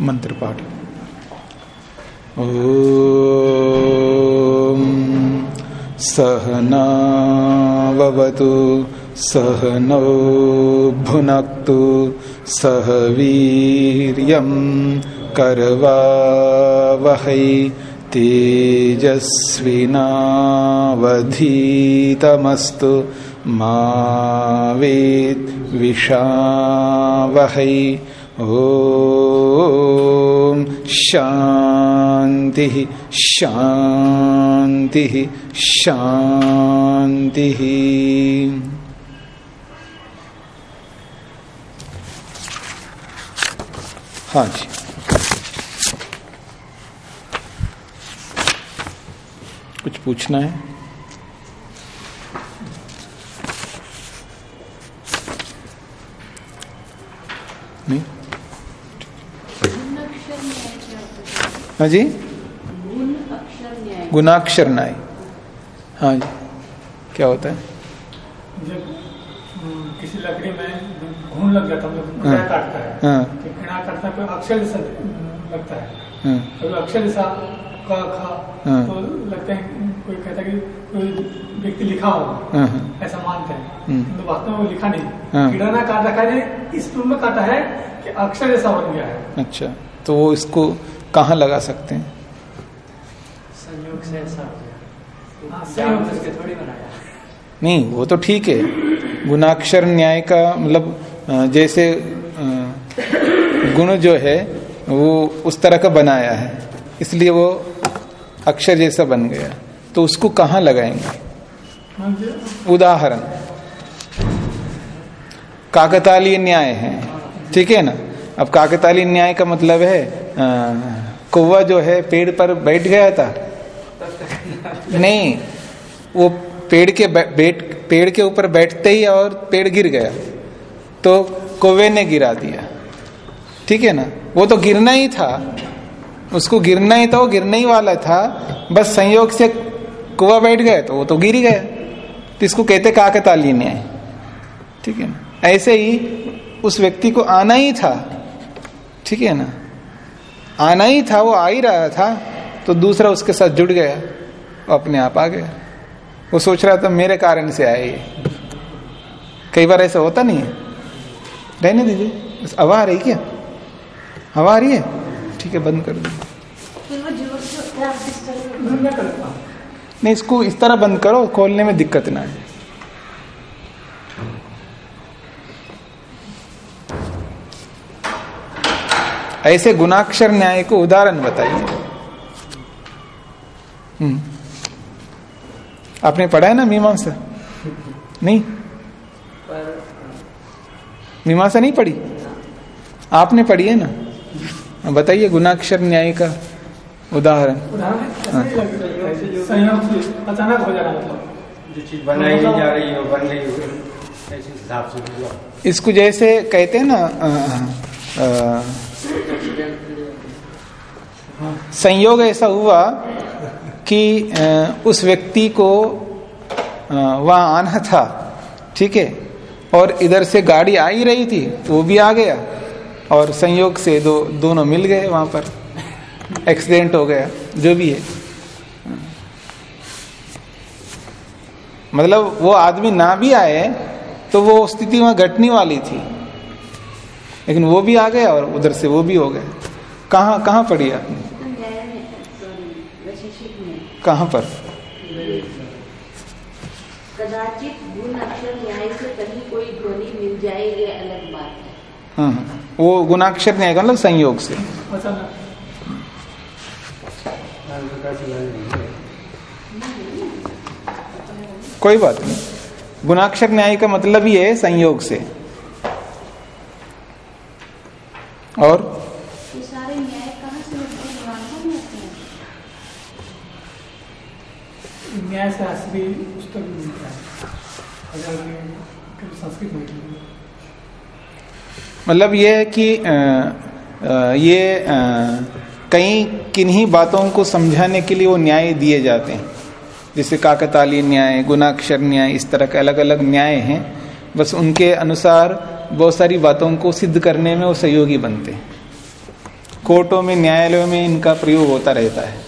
मंत्र पाठ ओ सहनावतु सहनौ भुनक्तु सह वीर्यं करवावहै तेजस्विनावधीतमस्तु मा वेद्विषावहै ॐ शान्तिः शान्तिः शान्तिः। हाँ जी। कुछ पूछना है? नहीं? हाँ जी? गुणाक्षर न्याय। हाँ जी। क्या होता है? जब किसी लकड़ी में घून लग जाता है मतलब हाँ। काटता है हाँ। तो काटता है अक्षर जैसा लगता है। हाँ। अक्षर जैसा क खा। तो लगता है कोई कहता है कि कोई व्यक्ति लिखा होगा ऐसा मानते हैं। हम्म। तो वास्तव में वो लिखा नहीं। कीड़ा ना काट रखा है इस रूप में काटा है कि अक्षर जैसा बन गया है। अच्छा तो वो इसको कहाँ लगा सकते हैं? संयोग से ऐसा हो गया। हाँ, नहीं वो तो ठीक है। गुणाक्षर न्याय का मतलब जैसे गुण जो है वो उस तरह का बनाया है। इसलिए वो अक्षर जैसा बन गया। तो उसको कहाँ लगाएँगे? उदाहरण। काकतालीय न्याय है। ठीक है ना? अब काकतालीय न्याय का मतलब है अ, कौवा जो है पेड़ पर बैठ गया था? नहीं, वो पेड़ के बैठ, पेड़ के ऊपर बैठते ही और पेड़ गिर गया। तो कौवे ने गिरा दिया। ठीक है ना? वो तो गिरना ही था। उसको गिरना ही था, वो गिरने ही वाला था। बस संयोग से कुआ बैठ गए तो वो तो गिर ही गया। तो इसको कहते काकतालीय न्याय। ठीक है ना? ऐसे ही उस व्यक्ति को आना ही था। ठीक है ना? आना ही था, वो आ ही रहा था तो दूसरा उसके साथ जुड़ गया अपने आप आ गया। वो सोच रहा था, मेरे कारण से आए ये। कई बार ऐसा होता नहीं है। रहने दीजिए। हवा आ रही क्या? हवा आ रही है? ठीक है, बंद कर दो। नहीं, इसको इस तरह बंद करो, खोलने में दिक्कत ना आए। ऐसे गुणाक्षर न्याय को उदाहरण बताइए। हम्म। आपने पढ़ा है ना मीमांसा? नहीं? मीमांसा नहीं पढ़ी? आपने पढ़ी है ना? हाँ, बताइए गुणाक्षर न्याय का उदाहरण। अचानक हो मतलब जो चीज़ बनाई जा रही हो बन रही हो। इसको जैसे कहते हैं ना अ, अ, संयोग ऐसा हुआ कि उस व्यक्ति को वहाँ आना था, ठीक है? और इधर से गाड़ी आ ही रही थी तो वो भी आ गया। और संयोग से दो, दोनों मिल गए वहाँ पर। एक्सीडेंट हो गया, जो भी है। मतलब वो आदमी ना भी आए तो वो स्थिति वहाँ घटने वाली थी। लेकिन वो भी आ गए और उधर से वो भी हो गए। कहाँ कहाँ पड़ी आपने? कहाँ पर? कदाचित गुण अक्षर न्याय से कहीं कोई ध्वनि मिल जाए ये अलग बात है। हाँ हाँ। वो गुणाक्षर न्याय का मतलब संयोग से। कोई बात नहीं। गुणाक्षर न्याय का मतलब ही है संयोग से। और न्याय से मिलते मानव में होते न्याय शास्त्री पुस्तक मिलता है। संस्कृत में मतलब ये है कि ये कई किन्हीं बातों को समझाने के लिए वो न्याय दिए जाते हैं। जैसे काकतालीय न्याय गुणाक्षर न्याय इस तरह के अलग अलग न्याय हैं। बस उनके अनुसार बहुत सारी बातों को सिद्ध करने में वो सहयोगी बनते हैं। कोर्टों में, न्यायालयों में इनका प्रयोग होता रहता है।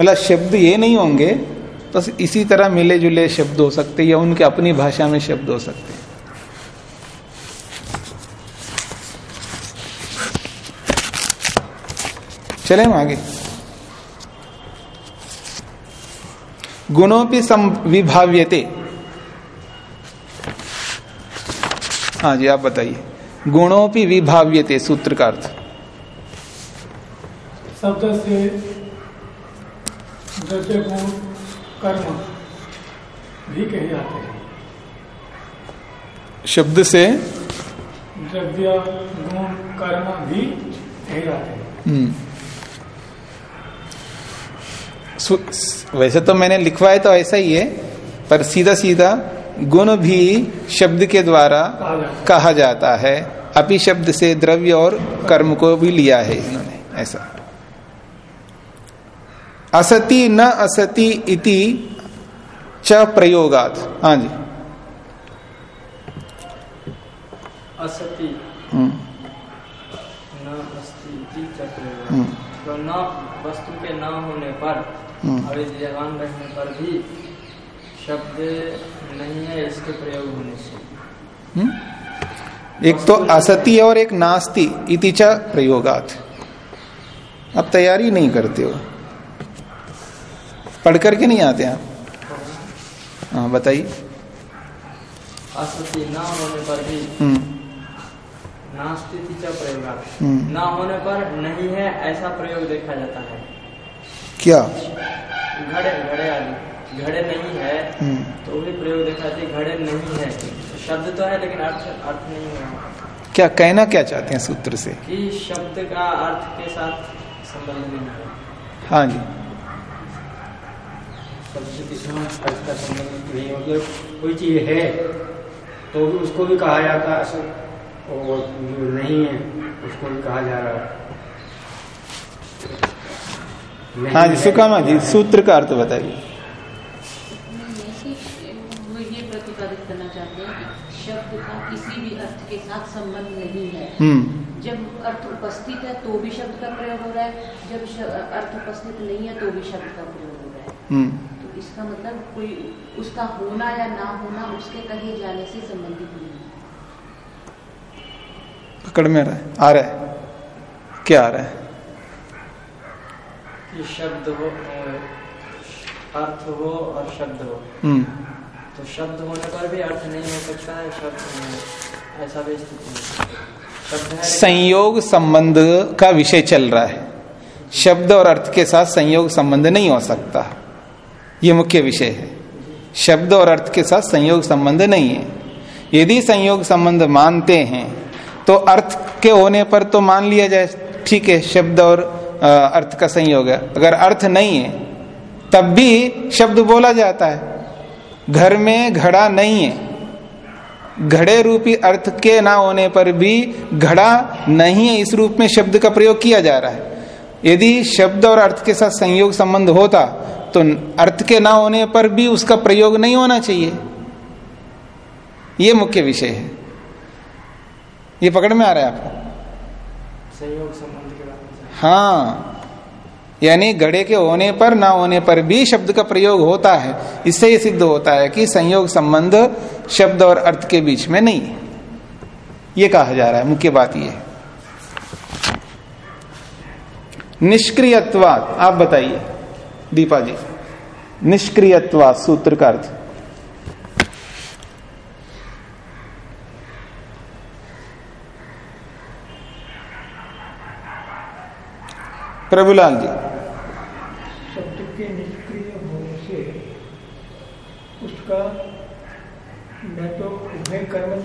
मतलब शब्द ये नहीं होंगे, बस तो इसी तरह मिले जुले शब्द हो सकते या उनके अपनी भाषा में शब्द हो सकते चले हम आगे। गुणों भी विभाव्यते। हाँ जी आप बताइए। गुणों भी विभाव्यते सूत्र का अर्थ। शब्द से गुण कर्म भी कहे जाते हैं। शब्द से द्रव्य गुण कर्म भी कहे जाते हैं। हम्म। वैसे तो मैंने लिखवाया तो ऐसा ही है पर सीधा सीधा गुण भी शब्द के द्वारा कहा जाता है। अपि शब्द से द्रव्य और कर्म को भी लिया है इन्होंने। ऐसा। असति न असति इति च प्रयोगात। हाँ जी। असति। हम्म। न अस्ति हम्म। तो न वस्तु के न होने पर हम्म। रहने पर भी शब्द नहीं है इसके प्रयोग होने से। एक तो असती और एक नास्ती इति च प्रयोगात। अब तैयारी नहीं करते हो। पढ़ करके नहीं आते आप? हाँ बताइए। असति न होने पर भी हम्म, प्रयोग हम्म। होने पर नहीं है ऐसा प्रयोग देखा जाता है। क्या? घड़े घड़े आदि। घड़े नहीं है हम्म, तो भी प्रयोग देखा जाता है घड़े नहीं है। शब्द तो है लेकिन अर्थ अर्थ नहीं है। क्या कहना क्या चाहते हैं सूत्र से? कि शब्द का अर्थ के साथ संबंध नहीं है। हाँ जी। शब्द के साथ अर्थ का संबंध नहीं मतलब कोई चीज़ है तो भी उसको भी कहा जाता है और नहीं है उसको भी कहा जा रहा है। हाँ जी सुकामा जी सूत्र का अर्थ बताइए। संबंध नहीं है। हम्म। जब अर्थ उपस्थित है तो भी शब्द का प्रयोग हो रहा है। जब अर्थ उपस्थित नहीं है तो भी शब्द का प्रयोग हो रहा है। हम्म। तो इसका मतलब कोई उसका होना या ना होना उसके कहे जाने से संबंधित नहीं है। पकड़ में आ रहा है। आ रहा है। क्या आ रहा है? कि शब्द हो अर्थ हो और शब्द हो। हम्म। तो शब्द होने पर भी अर्थ नहीं हो सकता है शब्द संयोग संबंध का विषय चल रहा है। शब्द और अर्थ के साथ संयोग संबंध नहीं हो सकता। ये मुख्य विषय है। शब्द और अर्थ के साथ संयोग संबंध नहीं है। यदि संयोग संबंध मानते हैं तो अर्थ के होने पर तो मान लिया जाए। ठीक है, शब्द और अर्थ का संयोग है। अगर अर्थ नहीं है, तब भी शब्द बोला जाता है। घर में घड़ा नहीं है। घड़े रूपी अर्थ के ना होने पर भी घड़ा नहीं है इस रूप में शब्द का प्रयोग किया जा रहा है। यदि शब्द और अर्थ के साथ संयोग संबंध होता तो अर्थ के ना होने पर भी उसका प्रयोग नहीं होना चाहिए। ये मुख्य विषय है। ये पकड़ में आ रहा है आपको? संयोग संबंध के बारे में। हाँ। यानी घड़े के होने पर, ना होने पर भी शब्द का प्रयोग होता है। इससे ये सिद्ध होता है कि संयोग संबंध शब्द और अर्थ के बीच में नहीं। ये कहा जा रहा है, मुख्य बात यह निष्क्रियत्वाद आप बताइए, दीपा जी। निष्क्रियत्वाद सूत्र का अर्थ। प्रभुलाल जी शब्द के निष्क्रिय होने से उसका न तो उभय कर्म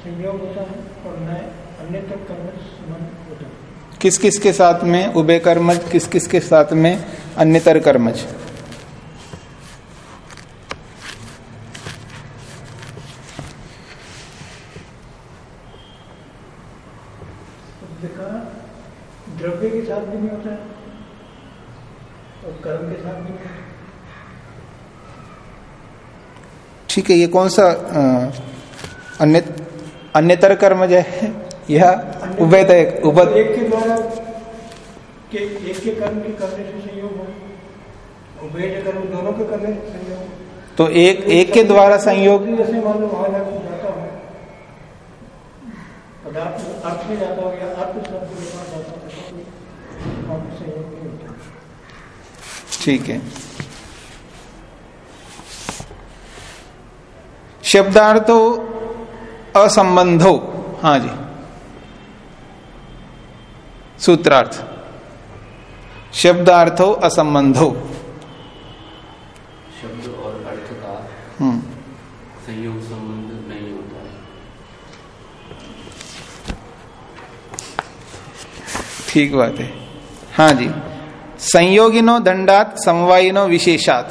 संयोग होता है और न अन्यत्र कर्म संबंध होता है। किस किस के साथ में? उभय कर्मज किस किस के साथ में? अन्यतर कर्मज द्रव्य के साथ भी नहीं होता है और कर्म के साथ भी नहीं होता ठीक है ये कौन सा अन्य अन्यतर कर्मज है या उभयत उभय एक के द्वारा के एक के कर्म के करने से संयोग हो उभय कर्म दोनों के करने से संयोग तो एक एक के द्वारा संयोग जैसे मान लो वहाँ जाता हूँ पदार्थ अर्थ में जाता हूँ या अर्थ शब्द के पास जाता हूँ तो ठीक है। शब्दार्थो असंबंधो हाँ। जी। सूत्रार्थ। शब्दार्थो असंबंधो शब्द और अर्थ का हम्म। संयोग संबंध नहीं होता है। ठीक बात है। हाँ जी। संयोगिनो दंडात समवायिनो विशेषात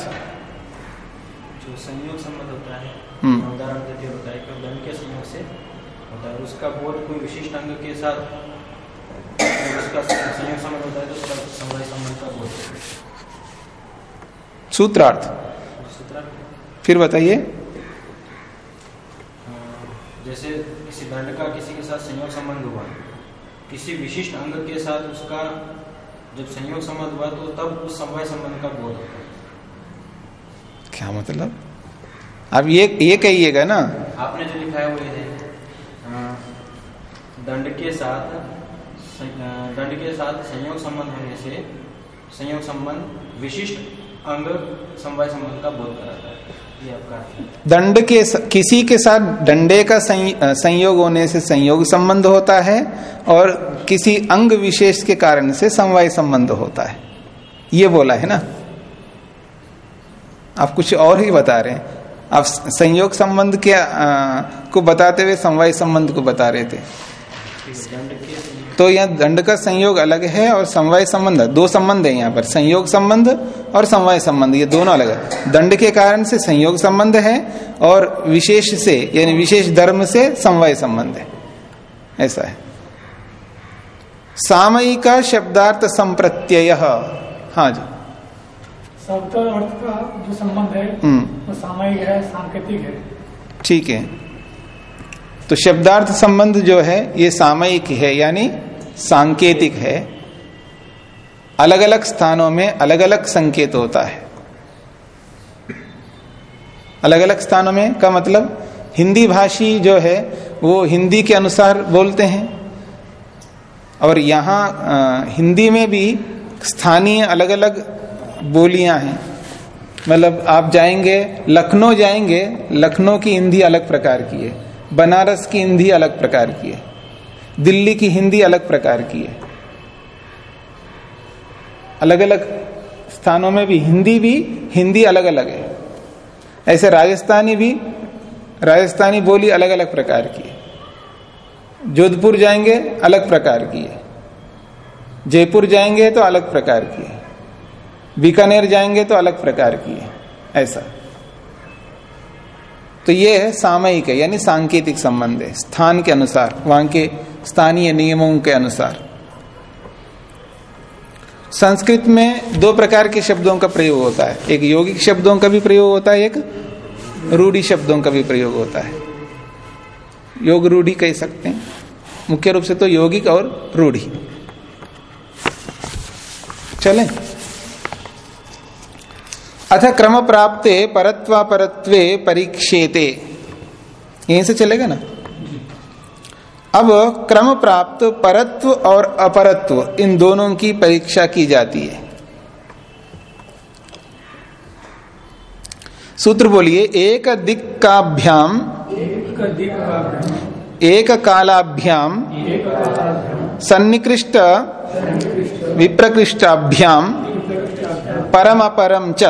जो संयोग संबंध होता है हम्म। उदाहरण देते होता है कि दंड के संयोग से होता है उसका बोध कोई विशिष्ट अंग के साथ अगर उसका संयोग संबंध होता है तो उसका समवाय संबंध का बोध होता है सूत्रार्थ। फिर बताइए। जैसे किसी दंड का किसी के साथ संयोग संबंध हुआ किसी विशिष्ट अंग के साथ उसका जब संयोग संबंध हुआ तो तब उस समवाय संबंध का बोध होता है। क्या मतलब? अब ये ये कहिएगा ना। आपने जो लिखा है वो ये है। दंड के साथ दंड के साथ संयोग संबंध होने से संयोग संबंध विशिष्ट अंग समवाय संबंध का बोध कराता है। दंड के किसी के साथ डंडे का संयोग होने से संयोग संबंध होता है और किसी अंग विशेष के कारण से समवाय संबंध होता है। ये बोला है ना? आप कुछ और ही बता रहे हैं। आप संयोग संबंध के अ, को बताते हुए समवाय संबंध को बता रहे थे। तो यहाँ दंड का संयोग अलग है और समवाय संबंध दो संबंध है यहाँ पर संयोग संबंध और समवाय संबंध ये दोनों अलग है। दंड के कारण से संयोग संबंध है और विशेष से यानी विशेष धर्म से समवाय संबंध है। ऐसा है। सामयिका शब्दार्थ संप्रत्यय हाँ जी। शब्द अर्थ का जो संबंध है हम्म। वो सामयिक है सांकेतिक है। ठीक है। तो शब्दार्थ संबंध जो है, ये सामयिक है, यानी सांकेतिक है। अलग अलग स्थानों में अलग अलग संकेत होता है। अलग अलग स्थानों में का मतलब हिंदी भाषी जो है, वो हिंदी के अनुसार बोलते हैं। और यहाँ हिंदी में भी स्थानीय अलग अलग बोलियाँ हैं। मतलब आप जाएँगे, लखनऊ जाएँगे, लखनऊ की हिंदी अलग प्रकार की है। बनारस की हिंदी अलग प्रकार की है। दिल्ली की हिंदी अलग प्रकार की है। अलग अलग स्थानों में भी हिंदी भी, हिंदी अलग अलग है। ऐसे राजस्थानी भी, राजस्थानी बोली अलग अलग प्रकार की है। जोधपुर जाएँगे, अलग प्रकार की है। जयपुर जाएँगे तो अलग प्रकार की है। बीकानेर जाएँगे तो अलग प्रकार की है। ऐसा। तो ये है सामयिक है, यानी सांकेतिक संबंध है, स्थान के अनुसार, वहाँ के स्थानीय नियमों के अनुसार। संस्कृत में दो प्रकार के शब्दों का प्रयोग होता है, एक यौगिक शब्दों का भी प्रयोग होता है, एक रूढ़ी शब्दों का भी प्रयोग होता है। योग रूढ़ी कह सकते हैं, मुख्य रूप से तो यौगिक और रूढ़ी। चलें। अथ क्रम प्राप्ते परत्वा परत्वे परीक्षेते। यहीं से चलेगा ना? अब क्रम प्राप्त परत्व और अपरत्व, इन दोनों की परीक्षा की जाती है। सूत्र बोलिए एक दिक्काभ्याम एक कालाभ्याम सन्निकृष्ट विप्रकृष्टाभ्याम परम अपरम च।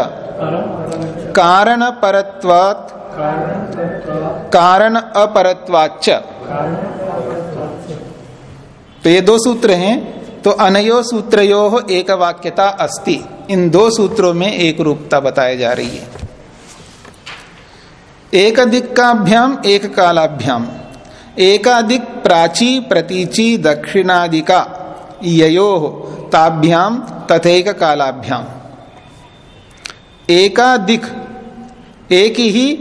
कारण परत्वात् कारण अपरत्वाच्च तो ये दो सूत्र हैं तो अनयो सूत्रयो एक वाक्यता अस्ति। इन दो सूत्रों में एक रूपता बताई जा रही है। एक दिक्काभ्याम एक कालाभ्याम एकाधिक प्राची, प्रतीची, दक्षिणादिका। ययो ताभ्याम तथैक कालाभ्याम एकाधिक एक ही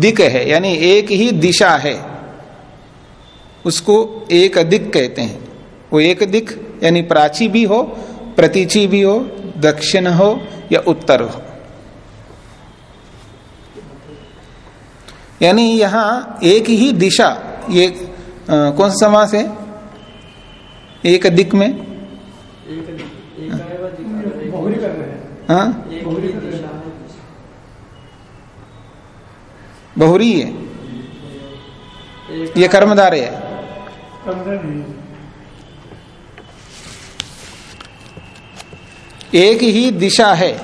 दिक है यानी एक ही दिशा है। उसको एक दिक कहते हैं। वो एक दिक यानी प्राची भी हो प्रतीची भी हो दक्षिण हो या उत्तर हो। यानी यहाँ एक ही दिशा ये आ, कौन सा समास है? एक दिक में एक एक दिखा हैं हाँ एक ही दिशा है बहुरी है। ये कर्मधारे है। एक ही दिशा है।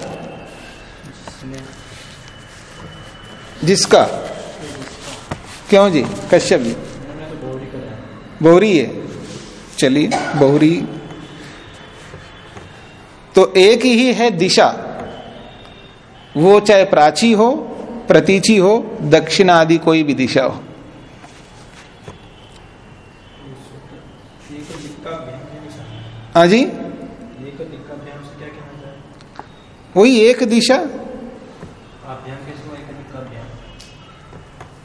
जिसका? क्यों जी? कश्यप जी। बहुरी है। चलिए, बहुरी। तो एक ही है दिशा। वो चाहे प्राची हो प्रतीची हो दक्षिण आदि कोई भी दिशा हो। हाँ जी? वही एक दिशा?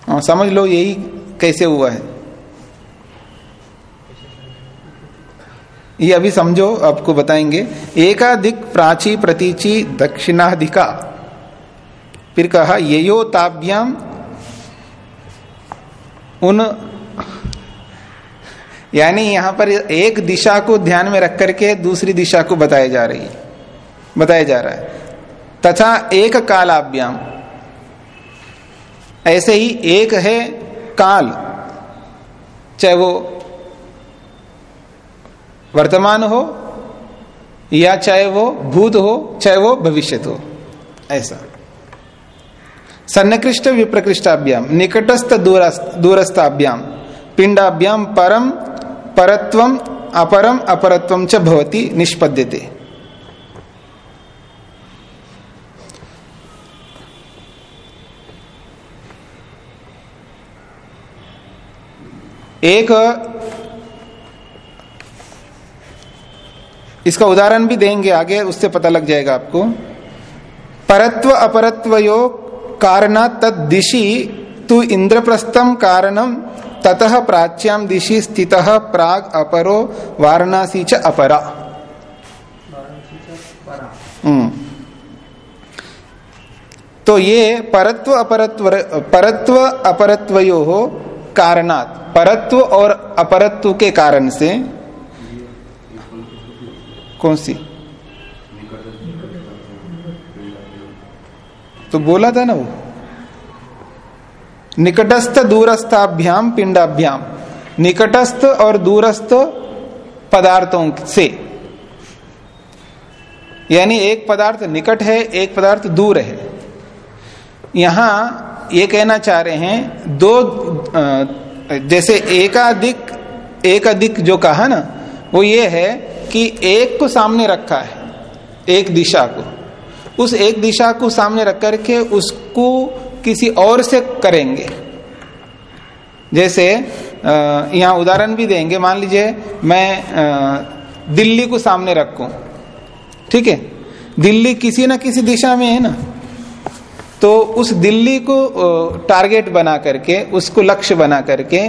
हाँ समझ लो, यही कैसे हुआ है। ये अभी समझो, आपको बताएँगे। एकाधिक प्राची, प्रतीची, दक्षिणाधिका। फिर कहा यो ताभ्याम उन यानी यहाँ पर एक दिशा को ध्यान में रख करके दूसरी दिशा को बताया जा रही है। बताया जा रहा है। तथा एक कालाभ्याम। ऐसे ही एक है काल। चाहे वो वर्तमान हो या चाहे वो भूत हो, चाहे वो भविष्य हो। ऐसा। सन्निकृष्ट विप्रकृष्टाभ्याम, निकटस्थ दूरस्थाभ्याम पिंडाभ्याम परम, परत्वम, अपरम, अपरत्वम च भवति, निष्पद्यते। एक, इसका उदाहरण भी देंगे, आगे उससे पता लग जाएगा आपको। परत्व अपरत्व योग कारण तद दिशि तु इंद्रप्रस्थम कारणम ततः प्राच्याम दिशि स्थित प्राग अपरो, वाराणसी च अपरा। हम्म। तो ये परत्व अपरत्व परत्व अपरत्वयो हो कारणात, परत्व और अपरत्व के कारण से, कौन सी? तो बोला था ना वो, निकटस्थ दूरस्थाभ्याम पिंडाभ्याम, निकटस्थ और दूरस्थ पदार्थों से। यानी एक पदार्थ निकट है, एक पदार्थ दूर है। यहाँ ये कहना चाह रहे हैं, दो जैसे एकाधिक एक अधिक जो कहा ना, वो ये है कि एक को सामने रखा है, एक दिशा को। उस एक दिशा को सामने रख करके उसको किसी और से करेंगे। जैसे यहाँ उदाहरण भी देंगे। मान लीजिए, मैं दिल्ली को सामने रखूँ। ठीक है? दिल्ली किसी ना किसी दिशा में है ना? तो उस दिल्ली को टारगेट बना करके, उसको लक्ष्य बना करके,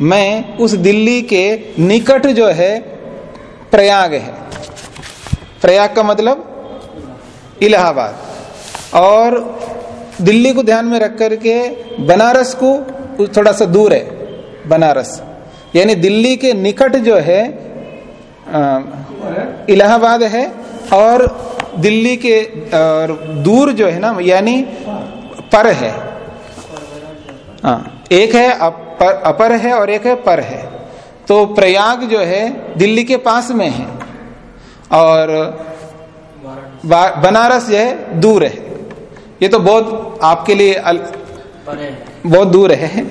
मैं उस दिल्ली के निकट जो है, प्रयाग है। प्रयाग का मतलब इलाहाबाद। और दिल्ली को ध्यान में रख करके बनारस को थोड़ा सा दूर है बनारस। यानी दिल्ली के निकट जो है इलाहाबाद है और दिल्ली के और दूर जो है ना यानी पर है। हाँ एक है अपर, अपर है और एक है पर है। तो प्रयाग जो है दिल्ली के पास में है। और बनारस जो है दूर है। ये तो बहुत आपके लिए अल, बहुत दूर है।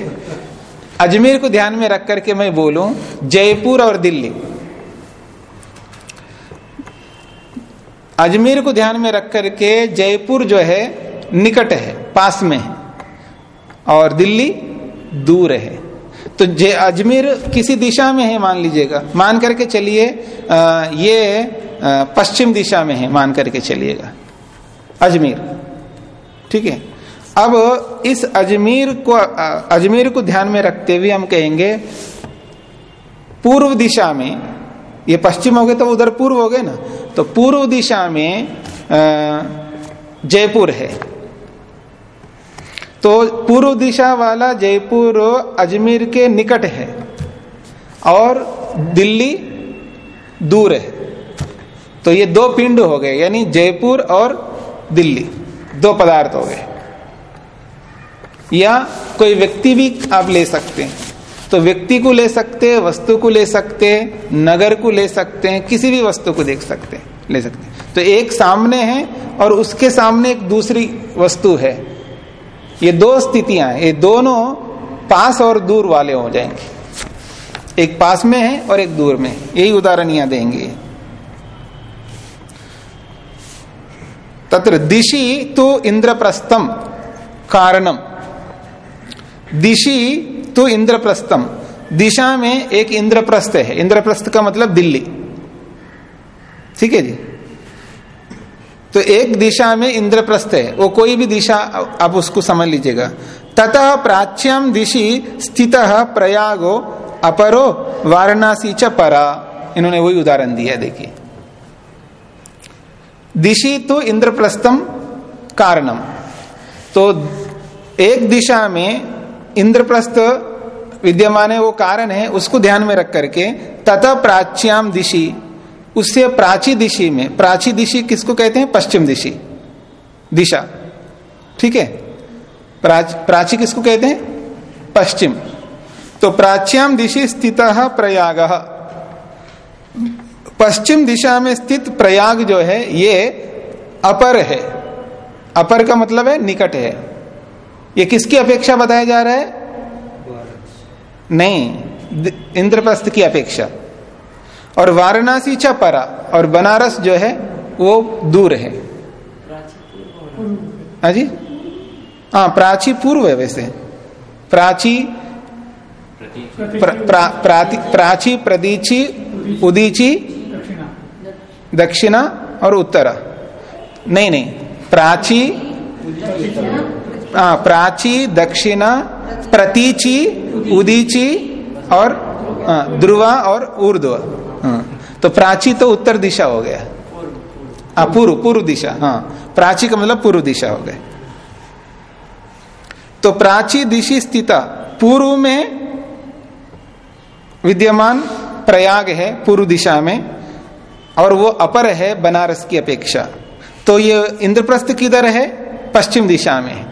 अजमेर को ध्यान में रख करके मैं बोलूँ जयपुर और दिल्ली। अजमेर को ध्यान में रख करके जयपुर जो है निकट है पास में है। और दिल्ली दूर है। तो जे अजमेर किसी दिशा में है मान लीजिएगा। मान करके चलिए ये पश्चिम दिशा में है, मान करके चलिएगा। अजमेर। ठीक है? अब इस अजमेर को अजमेर को ध्यान में रखते हुए हम कहेंगे, पूर्व दिशा में, ये पश्चिम हो गए तो उधर पूर्व हो गए ना? तो पूर्व दिशा में जयपुर है। तो पूर्व दिशा वाला जयपुर अजमेर के निकट है और दिल्ली दूर है। तो ये दो पिंड हो गए, यानी जयपुर और दिल्ली, दो पदार्थ हो गए। या कोई व्यक्ति भी आप ले सकते हैं। तो व्यक्ति को ले सकते हैं, वस्तु को ले सकते हैं, नगर को ले सकते हैं, किसी भी वस्तु को देख सकते हैं, ले सकते हैं। तो एक सामने है और उसके सामने एक दूसरी वस्तु है। ये दो स्थितियाँ ये दोनों पास और दूर वाले हो जाएँगे। एक पास में है और एक दूर में यही उदाहरण यहाँ देंगे। तत्र दिशि तो इंद्रप्रस्थम कारणम। दिशि तो इंद्रप्रस्थम। दिशा में एक इंद्रप्रस्थ है। इंद्रप्रस्थ का मतलब दिल्ली। ठीक है जी? तो एक दिशा में इंद्रप्रस्थ है। वो कोई भी दिशा, आप उसको समझ लीजिएगा। ततः प्राच्यम दिशि स्थित प्रयागो अपरो वाराणसी च परा। इन्होंने वही उदाहरण दिया देखिए। दिशि तो इंद्रप्रस्थम कारणम। तो एक दिशा में इंद्रप्रस्थ विद्यमान है, वो कारण है, उसको ध्यान में रख करके तथा प्राच्याम दिशि। उससे प्राची दिशि में प्राची दिशि किसको कहते हैं? पश्चिम दिशि। दिशा। ठीक है? प्राच, प्राची किसको कहते हैं? पश्चिम। तो प्राच्याम दिशि स्थित प्रयाग। पश्चिम दिशा में स्थित प्रयाग जो है ये अपर है। अपर का मतलब है निकट है। ये किसकी अपेक्षा बताया जा रहा है? नहीं इंद्रप्रस्थ की अपेक्षा। और वाराणसी च परा और बनारस जो है वो दूर है। हाँ जी? हाँ प्राची पूर्व है वैसे। प्राची प्र, प्रा, प्राची प्रदीची उदीची दक्षिणा और उत्तरा। नहीं नहीं। प्राची हाँ प्राची दक्षिणा प्रतीची उदीची और हाँ, ध्रुवा और ऊर्ध्व। तो प्राची तो उत्तर दिशा हो गया। हाँ पूर्व पूर्व दिशा हाँ। प्राची का मतलब पूर्व दिशा हो गया तो प्राची दिशि स्थिता, पूर्व में विद्यमान प्रयाग है पूर्व दिशा में, और वो अपर है बनारस की अपेक्षा। तो ये इंद्रप्रस्थ किधर है? पश्चिम दिशा में है।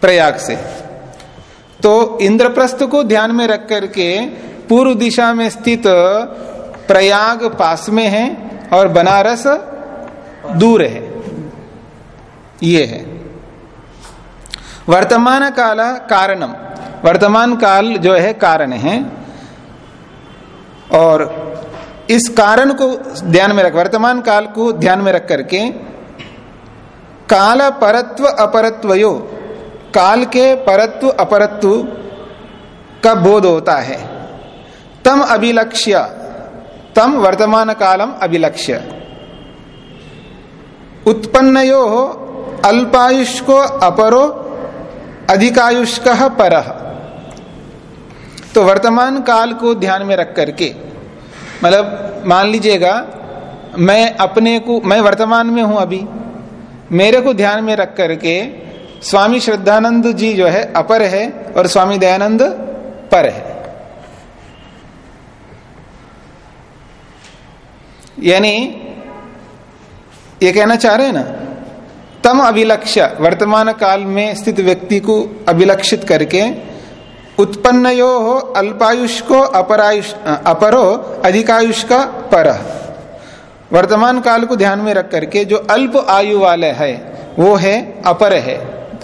प्रयाग से। तो इंद्रप्रस्थ को ध्यान में रख करके पूर्व दिशा में स्थित प्रयाग पास में है और बनारस दूर है। ये है। वर्तमान काल कारणम। वर्तमान काल जो है कारण है। और इस कारण को ध्यान में रख, वर्तमान काल को ध्यान में रख करके काल परत्व अपरत्वयो, काल के परत्व अपरत्व का बोध होता है। तम अभिलक्ष्य, तम वर्तमान कालम अभिलक्ष्य। उत्पन्नयो अल्पायुष्को अपरो अधिकायुष्क पर। तो वर्तमान काल को ध्यान में रख करके मतलब मान लीजिएगा, मैं अपने को, मैं वर्तमान में हूँ अभी, मेरे को ध्यान में रख करके स्वामी श्रद्धानंद जी जो है, अपर है और स्वामी दयानंद पर है। यानी ये कहना चाह रहे हैं ना, तम अभिलक्ष्य वर्तमान काल में स्थित व्यक्ति को अभिलक्षित करके उत्पन्न यो हो अल्पायुष को अपरायुष अपरो अधिकायुष का पर। वर्तमान काल को ध्यान में रख करके जो अल्प आयु वाले है, वो है अपर है,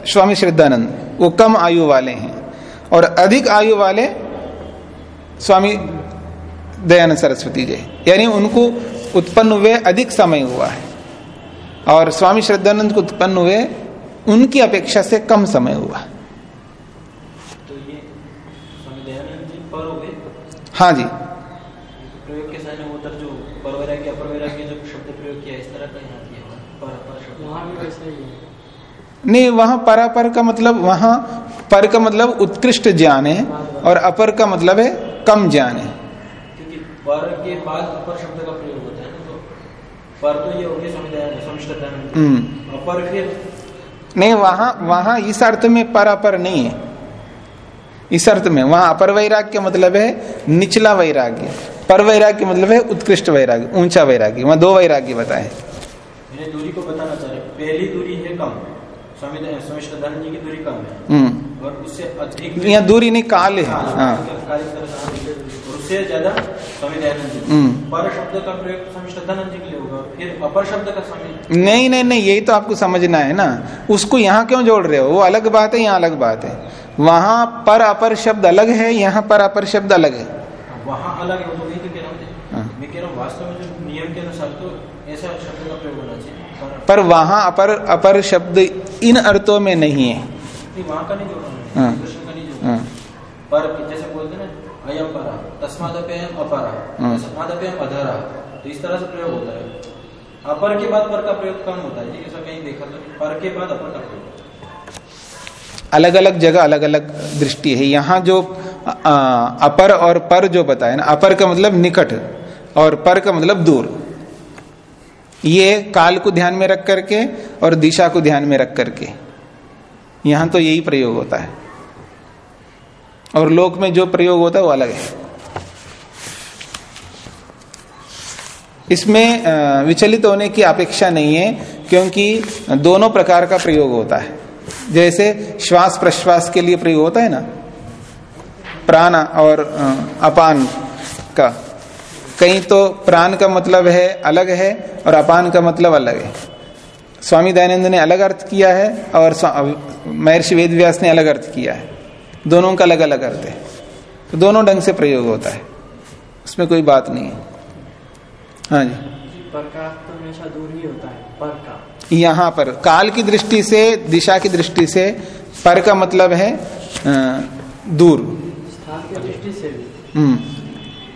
स्वामी श्रद्धानंद, वो कम आयु वाले हैं। और अधिक आयु वाले स्वामी दयानंद सरस्वती जी, यानी उनको उत्पन्न हुए अधिक समय हुआ है। और स्वामी श्रद्धानंद को उत्पन्न हुए उनकी अपेक्षा से कम समय हुआ। तो ये जी पर हो गए? हाँ जी। प्रयोग के साथ उधर जो पर वैराग्य अपर वैराग्य जो शब्द प्रयोग किया इस तरह का यहाँ किया हुआ पर अपर शब्द। वहाँ भी वैसा ही है। नहीं वहाँ परापर का मतलब वहाँ पर का मतलब उत्कृष्ट ज्ञान है और अपर का मतलब है कम ज्ञान है। क्योंकि पर के बाद अपर शब्द का प्रयोग पर तो ये हो गया हम्म। अपर फिर? नहीं वहाँ वहाँ इस अर्थ में पर अपर नहीं है। इस अर्थ में वहाँ अपर वैराग्य मतलब है निचला वैराग्य। पर वैराग्य मतलब है उत्कृष्ट वैराग्य ऊँचा वैराग्य। वहाँ दो वैराग्य बताए। दूरी को बताना चाह रहे पहली दूरी है कम। स्वामी की दूरी कम है। हम्म। और उससे अधिक दूरी नहीं काल है। हाँ, उससे ज़्यादा स्वामी दयानंद जी। हम्म। पर शब्द का प्रयोग स्वामी श्रद्धानंद जी के लिए होगा। फिर अपर शब्द का स्वामी। नहीं नहीं नहीं यही तो आपको समझना है ना। उसको यहाँ क्यों जोड़ रहे हो? वो अलग बात है यहाँ अलग बात है। वहाँ पर अपर शब्द अलग है यहाँ पर अपर शब्द अलग है। वहाँ अलग है तो वही तो कह रहा हूँ। मैं। कह रहा हूँ वास्तव में जो नियम के अनुसार तो ऐसा शब्द का प्रयोग होना चाहिए। पर वहाँ अपर अपर शब्द इन अर्थों में नहीं है। नहीं, वहाँ का नहीं जोड़ हाँ। हूँ। पर जैसे बोलते ना अयम परा तस्मादप्ययम अपरा हाँ। तस्मादप्ययम अधरा। तो इस तरह से प्रयोग होता है। अपर के बाद पर का प्रयोग कम होता है। जी ऐसा कहीं देखा तो पर के बाद अपर का प्रयोग अलग अलग जगह अलग अलग दृष्टि है। यहाँ जो आ, अपर और पर जो बताया ना अपर का मतलब निकट और पर का मतलब दूर। ये काल को ध्यान में रख करके और दिशा को ध्यान में रख करके। यहाँ तो यही प्रयोग होता है। और लोक में जो प्रयोग होता है वो अलग है। इसमें विचलित होने की अपेक्षा नहीं है, क्योंकि दोनों प्रकार का प्रयोग होता है। जैसे श्वास प्रश्वास के लिए प्रयोग होता है ना? प्राण और अपान का। कहीं तो प्राण का मतलब है अलग है और अपान का मतलब अलग है। स्वामी दयानंद ने अलग अर्थ किया है और महर्षि वेदव्यास ने अलग अर्थ किया है। दोनों का अलग अलग अर्थ है। तो दोनों ढंग से प्रयोग होता है। उसमें कोई बात नहीं है। हाँ जी। पर का तो हमेशा दूर ही होता है पर का। यहाँ पर काल की दृष्टि से दिशा की दृष्टि से पर का मतलब है अ, दूर। स्थान की दृष्टि से भी। हम्म।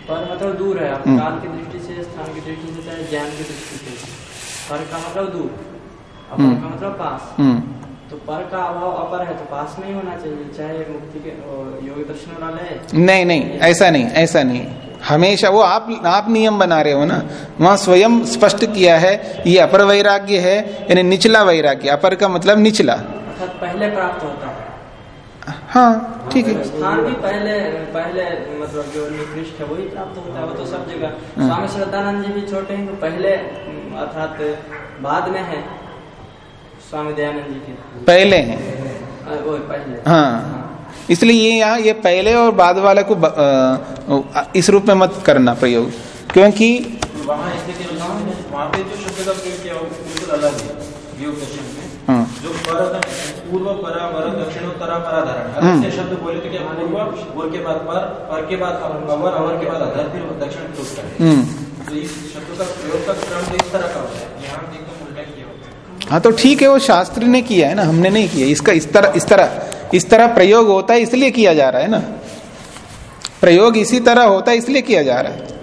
पर मतलब दूर है हम्म। काल की दृष्टि से स्थान की दृष्टि से चाहे ज्ञान की दृष्टि से। पर का मतलब दूर। हम्म। का मतलब पास। हम्म। तो पर का अभाव अपर है तो पास में ही होना चाहिए चाहे मुक्ति के योग दर्शन वाला है। नहीं नहीं ऐसा नहीं ऐसा नहीं। हमेशा वो आप आप नियम बना रहे हो ना वहाँ स्वयं स्पष्ट किया है ये अपर वैराग्य है यानी निचला वैराग्य। अपर का मतलब निचला। पहले प्राप्त होता है। हाँ ठीक है। स्थान भी पहले पहले मतलब जो निकृष्ट है वही प्राप्त होता है वो तो सब जगह। हाँ। स्वामी श्रद्धानंद जी भी छोटे हैं तो पहले अर्थात बाद में है। स्वामी दयानंद जी के पहले? हैं पहले। हाँ। इसलिए ये यहाँ ये पहले और बाद वाले को इस रूप में मत करना प्रयोग क्योंकि वहाँ पे जो शब्द का प्रयोग किया वो बिल्कुल अलग है में। हाँ, जो पूर्व परा वर दक्षिणोत्तरा पराधारण। हम्म। अगर से शब्द बोले तो क्या पूर्व पूर्व के बाद पर पर के बाद अवर अवर के बाद अधर फिर दक्षिण हम्म। तो इस शब्द का प्रयोग का क्रम तो इस तरह का होता है यहाँ एकदम उल्टा किया होता है तो ठीक है वो शास्त्र ने किया है ना हमने नहीं किया। इसका इस तरह इस तरह इस तरह प्रयोग होता है इसलिए किया जा रहा है ना। प्रयोग इसी तरह होता है इसलिए किया जा रहा है।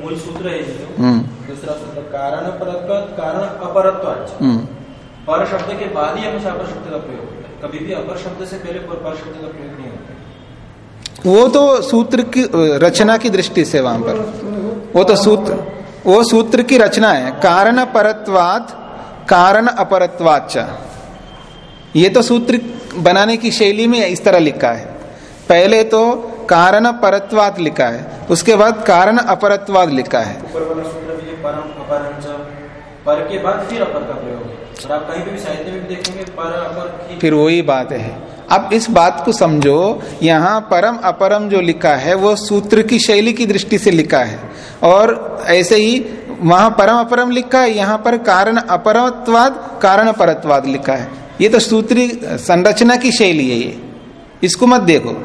मूल सूत्र है हम्म। दूसरा सूत्र कारण परत्व कारण अपरत्व हम्म। पर शब्द के बाद ही हमेशा अपर शब्द का प्रयोग होता है। कभी भी अपर शब्द से पहले पर शब्द का प्रयोग नहीं होता। वो तो सूत्र की रचना की दृष्टि से वहाँ पर। वो तो सूत्र वो सूत्र की रचना है, कारण परत्वात कारण अपरत्वाच ये तो सूत्र बनाने की शैली में इस तरह लिखा है। पहले तो कारण परत्वात लिखा है, उसके बाद कारण अपरत्वाद लिखा है। पर के बाद फिर अपर का प्रयोग है और आप कहीं भी साहित्य में भी देखेंगे, पर अपर फिर वही बात है। अब इस बात को समझो, यहाँ परम अपरम जो लिखा है, वो सूत्र की शैली की दृष्टि से लिखा है। और ऐसे ही वहाँ परम अपरम लिखा है, यहाँ पर कारण अपरत्वाद, कारण परत्वाद लिखा है। ये तो सूत्री संरचना की शैली है ये। इसको मत देखो।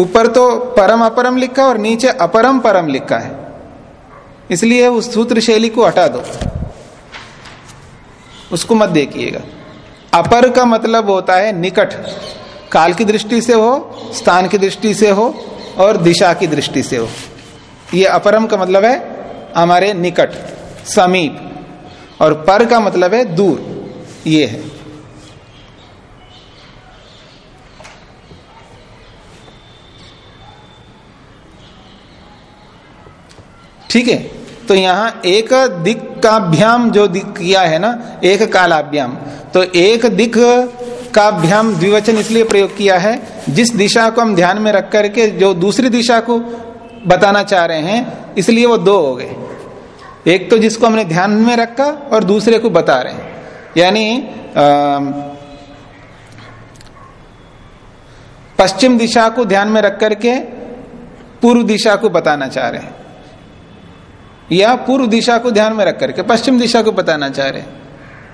ऊपर तो परम अपरम लिखा और नीचे अपरम परम लिखा है। इसलिए उस सूत्र शैली को हटा दो। उसको मत देखिएगा। अपर का मतलब होता है निकट। काल की दृष्टि से हो, स्थान की दृष्टि से हो, और दिशा की दृष्टि से हो। ये अपरम का मतलब है हमारे निकट, समीप। और पर का मतलब है दूर। ये है। ठीक है? तो यहाँ एक दिक काभ्याम जो किया है ना एक कालाभ्याम तो एक दिक काभ्याम द्विवचन इसलिए प्रयोग किया है, जिस दिशा को हम ध्यान में रख करके जो दूसरी दिशा को बताना चाह रहे हैं, इसलिए वो दो हो गए। एक तो जिसको हमने ध्यान में रखा और दूसरे को बता रहे हैं। यानी पश्चिम दिशा को ध्यान में रख करके पूर्व दिशा को बताना चाह रहे हैं। या पूर्व दिशा को ध्यान में रख करके, पश्चिम दिशा को बताना चाह रहे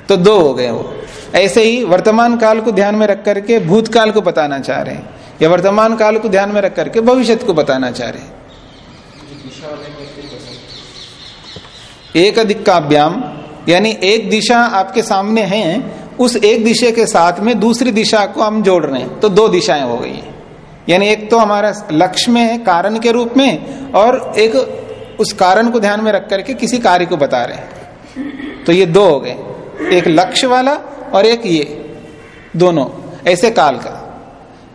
तो दो हो गए वो। ऐसे ही वर्तमान काल को ध्यान में रख करके भूतकाल को बताना चाह रहे हैं। या वर्तमान काल को ध्यान में रख करके भविष्य को बताना चाह रहे हैं। एक अधिक काव्याम यानी एक दिशा आपके सामने है, उस एक दिशा के साथ में दूसरी दिशा को हम जोड़ रहे हैं। तो दो दिशाएँ हो गई यानी एक तो हमारा लक्ष्य में है, कारण के रूप में, और एक उस कारण को ध्यान में रख करके किसी कार्य को बता रहे हैं। तो ये दो हो गए। एक लक्ष्य वाला और एक ये दोनों। ऐसे काल का।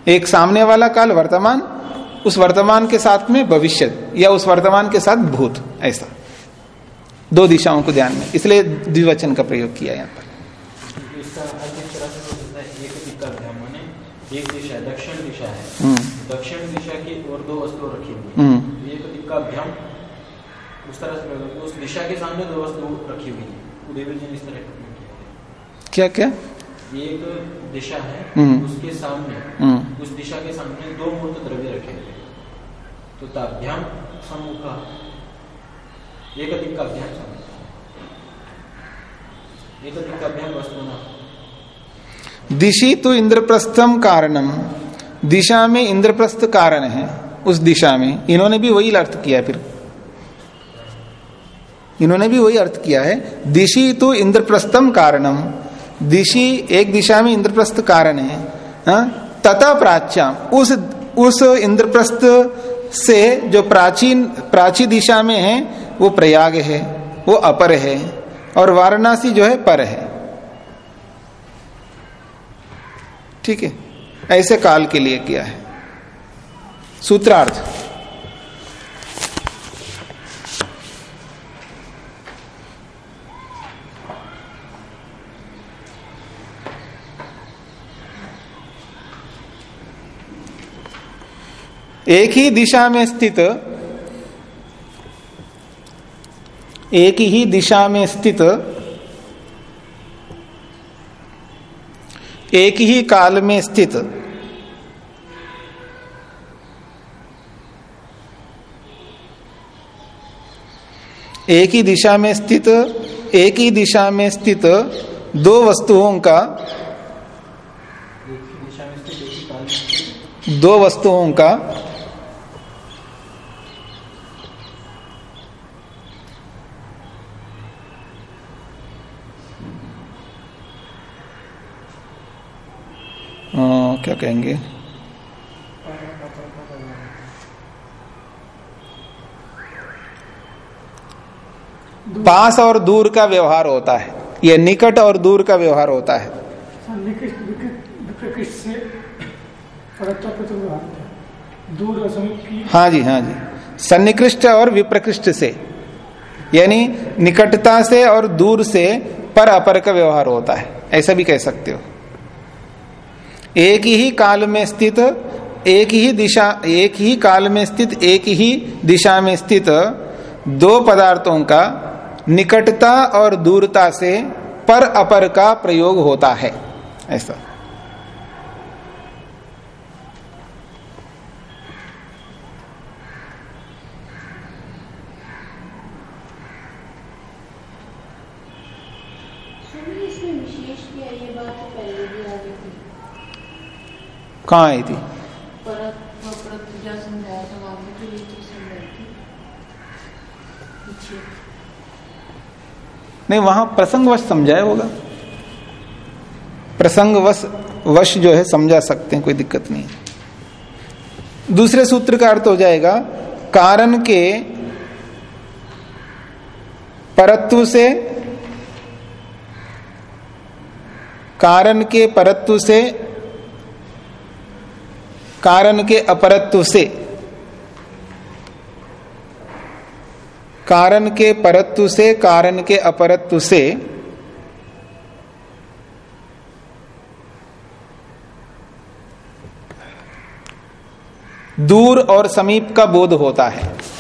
एक सामने वाला काल वर्तमान उस वर्तमान के साथ में भविष्य या उस वर्तमान के साथ भूत ऐसा। दो दिशाओं को ध्यान में। इसलिए द्विवचन का प्रयोग किया यहाँ पर। एक दिशा दक्षिण दिशा है। हम्म। दक्षिण दिशा की और दो वस्तु रखी हुई। एक तरह से उस दिशा के सामने दो वस्तु रखी हुई है। उदयवीर जी ने इस तरह क्या क्या? एक दिशा है हम्म। उसके सामने। हम्म। उस दिशा के सामने दो मूर्त द्रव्य रखे हुए तो ताभ्याम सम्मुखा। एक दिक्काभ्याम सम्मुखा। एक दिक्काभ्याम वस्तु दिशी तो इंद्रप्रस्थम कारणम। दिशा में इंद्रप्रस्थ कारण है उस दिशा में। इन्होंने भी वही अर्थ किया फिर। इन्होंने भी वही अर्थ किया है, दिशी तो इंद्रप्रस्थम कारणम। दिशी एक दिशा में इंद्रप्रस्थ कारण है हाँ? तथा प्राच्याम। उस उस इंद्रप्रस्थ से जो प्राचीन, प्राची दिशा में है, वो प्रयाग है, वो अपर है, और वाराणसी जो है, पर है। ठीक है? ऐसे काल के लिए किया है। सूत्रार्थ। एक ही दिशा में स्थित एक ही दिशा में स्थित एक ही काल में स्थित। एक ही दिशा में स्थित एक ही दिशा में स्थित दो वस्तुओं का दो वस्तुओं का आ, क्या कहेंगे पास और दूर का व्यवहार होता है। यह निकट और दूर का व्यवहार होता है। हाँ जी हाँ जी। सन्निकृष्ट और विप्रकृष्ट से, यानी निकटता से और दूर से पर अपर का व्यवहार होता है। ऐसा भी कह सकते हो। एक ही काल में स्थित, एक ही दिशा, एक ही काल में स्थित, एक ही दिशा में स्थित दो पदार्थों का निकटता और दूरता से पर अपर का प्रयोग होता है। ऐसा स्वामी इसमें विशेष किया ये बात तो पहले भी आ गई थी कहाँ आई थी परत प्रत्युजा समझाया था वहाँ पे तो ये चीज़ समझाई थी नहीं, वहाँ प्रसंगवश समझाया होगा। प्रसंगवश, वश जो है, समझा सकते हैं, कोई दिक्कत नहीं। दूसरे सूत्र का अर्थ हो जाएगा, कारण के परत्व से, कारण के परत्व से कारण के अपरत्व से। कारण के परत्व से, कारण के अपरत्व से। दूर और समीप का बोध होता है।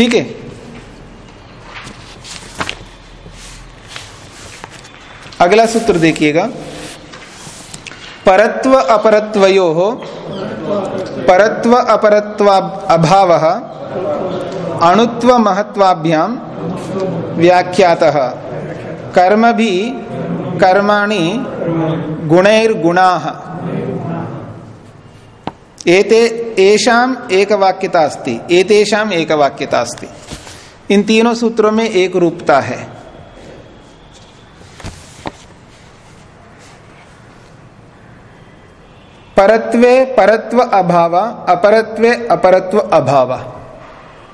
ठीक है। अगला सूत्र देखिएगा। परत्व अपरत्वयो हो परत्व अपरत्व अभाव, अणुत्व महत्वाभ्याम व्याख्यात। कर्म भी कर्माणि गुणैर्गुणा। एते एशाम एक वाक्यता अस्ति। एतेषाम एक वाक्यता अस्ति। इन तीनों सूत्रों में एक रूपता है। परत्वे परत्व अभाव, अपरत्वे अपरत्व अभाव।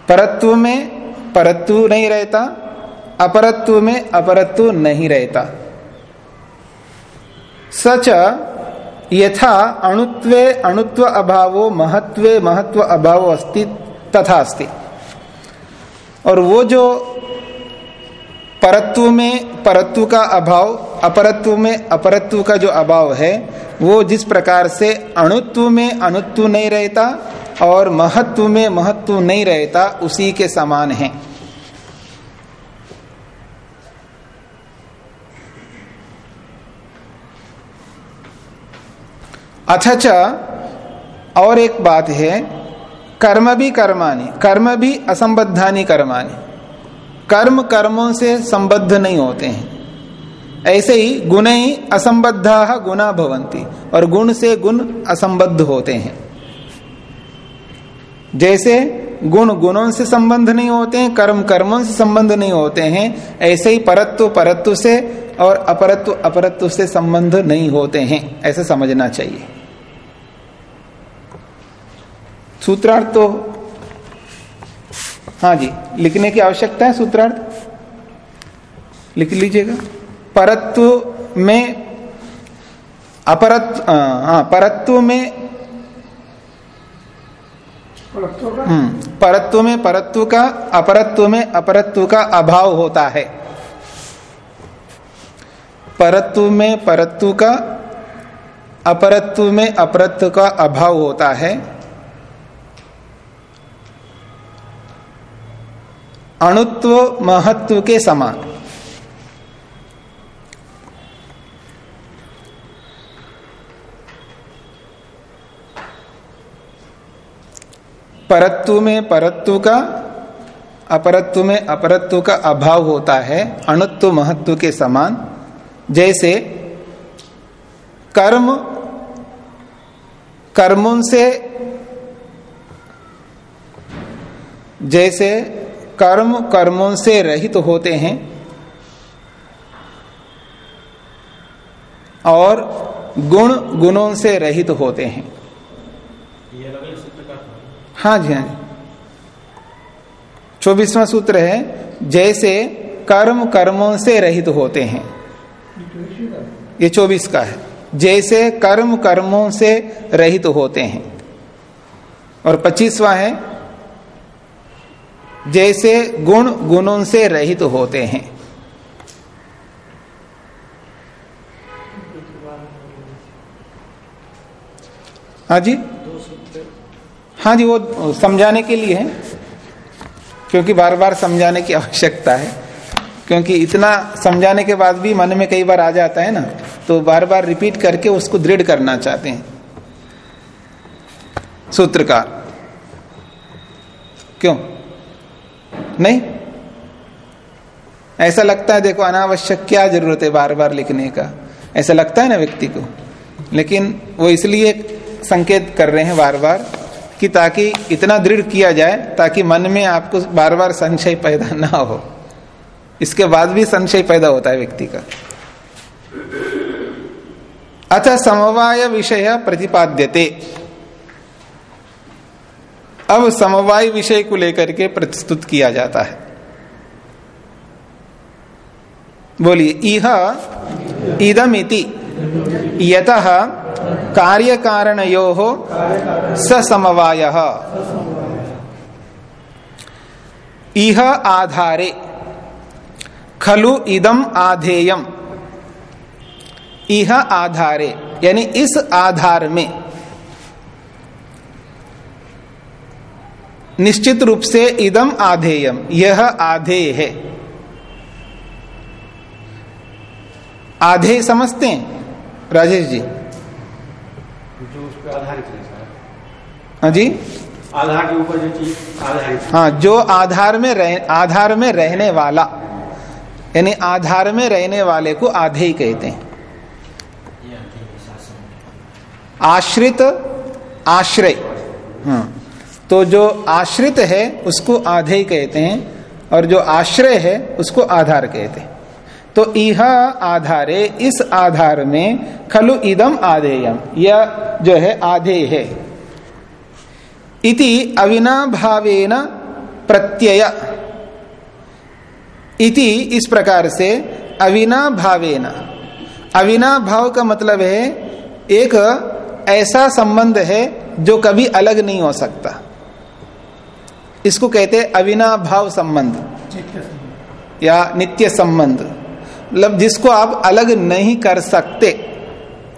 परत्व में परत्व नहीं रहता, अपरत्व में अपरत्व नहीं रहता। सच यथा अणुत्वे, अणुत्व अभावो महत्वे महत्व अभाव अस्ति, तथा अस्ति। और वो जो परत्व में, परत्व का अभाव, अपरत्व में, अपरत्व का जो अभाव है, वो जिस प्रकार से अणुत्व में अणुत्व नहीं रहता और महत्व में महत्व नहीं रहता, उसी के समान है। अथच और एक बात है, कर्म भी कर्मानी, कर्म भी असंबद्धानी कर्मानी। कर्म कर्मों से संबद्ध नहीं होते हैं। ऐसे ही गुण ही असंबद्धा गुना भवंती और गुण से गुण असंबद्ध होते हैं। जैसे गुण गुणों से संबंध नहीं होते हैं, कर्म कर्मों से संबंध नहीं होते हैं, ऐसे ही परत्व परत्व से और अपरत्व अपरत्व से संबंध नहीं होते हैं। ऐसे समझना चाहिए। सूत्रार्थ तो हाँ जी लिखने की आवश्यकता है सूत्रार्थ? लिख लीजिएगा। परत्व में अपरत्व हाँ परत्व में परत्व में परत्व का अपरत्व में अपरत्व का अभाव होता है। परत्व में परत्व का अपरत्व में अपरत्व का अभाव होता है। अणुत्व महत्व के समान। परत्व में परत्व का, अपरत्व में अपरत्व का अभाव होता है, अणुत्व महत्व के समान। जैसे, कर्म, कर्मों से, जैसे कर्म कर्मों से रहित तो होते हैं और गुण गुणों से रहित तो होते हैं। हाँ जी हाँ जी। चौबीसवां सूत्र है जैसे कर्म कर्मों से रहित तो होते हैं। ये चौबीस का है। जैसे कर्म कर्मों से रहित होते हैं। और पच्चीसवा है जैसे गुण गुणों से रहित तो होते हैं। हाँ जी? हाँ जी, वो समझाने के लिए है, क्योंकि बार बार समझाने की आवश्यकता है। क्योंकि इतना समझाने के बाद भी मन में कई बार आ जाता है ना तो बार बार रिपीट करके उसको दृढ़ करना चाहते हैं। सूत्रकार। क्यों? नहीं? ऐसा लगता है, देखो, अनावश्यक क्या ज़रूरत है बार बार लिखने का। ऐसा लगता है ना व्यक्ति को। लेकिन वो इसलिए संकेत कर रहे हैं बार बार कि ताकि इतना दृढ़ किया जाए, ताकि मन में आपको बार बार संशय पैदा ना हो। इसके बाद भी संशय पैदा होता है व्यक्ति का। अतः समवाय विषय प्रतिपाद्यते। अब समवाय विषय को लेकर के प्रस्तुत किया जाता है। बोलिए, इह इदमिति, यत कार्य कारणयो स समवाय इह आधारे, खलु इदम आधेयम। इह आधारे, यानी इस आधार में निश्चित रूप से इदम आधेयम यह आधेय है। आधे समझते हैं राजेश जी? जो आधारित हाँ जी? आधार के ऊपर जो चीज़ आधारित हाँ। जो आधार में रह आधार में रहने वाला यानी आधार में रहने वाले को आधे ही। कहते हैं आश्रित आश्रय हाँ। तो जो आश्रित है, उसको आधे कहते हैं, और जो आश्रय है, उसको आधार कहते हैं। तो इह आधारे, इस आधार में खलु इदम आधेयम यह जो है आधे है। इति अविनाभावेन प्रत्यय। इति इस प्रकार से अविनाभावेन। अविनाभाव का मतलब है, एक ऐसा संबंध है, जो कभी अलग नहीं हो सकता। इसको कहते हैं अविनाभाव संबंध। संबंध। या नित्य संबंध। मतलब जिसको आप अलग नहीं कर सकते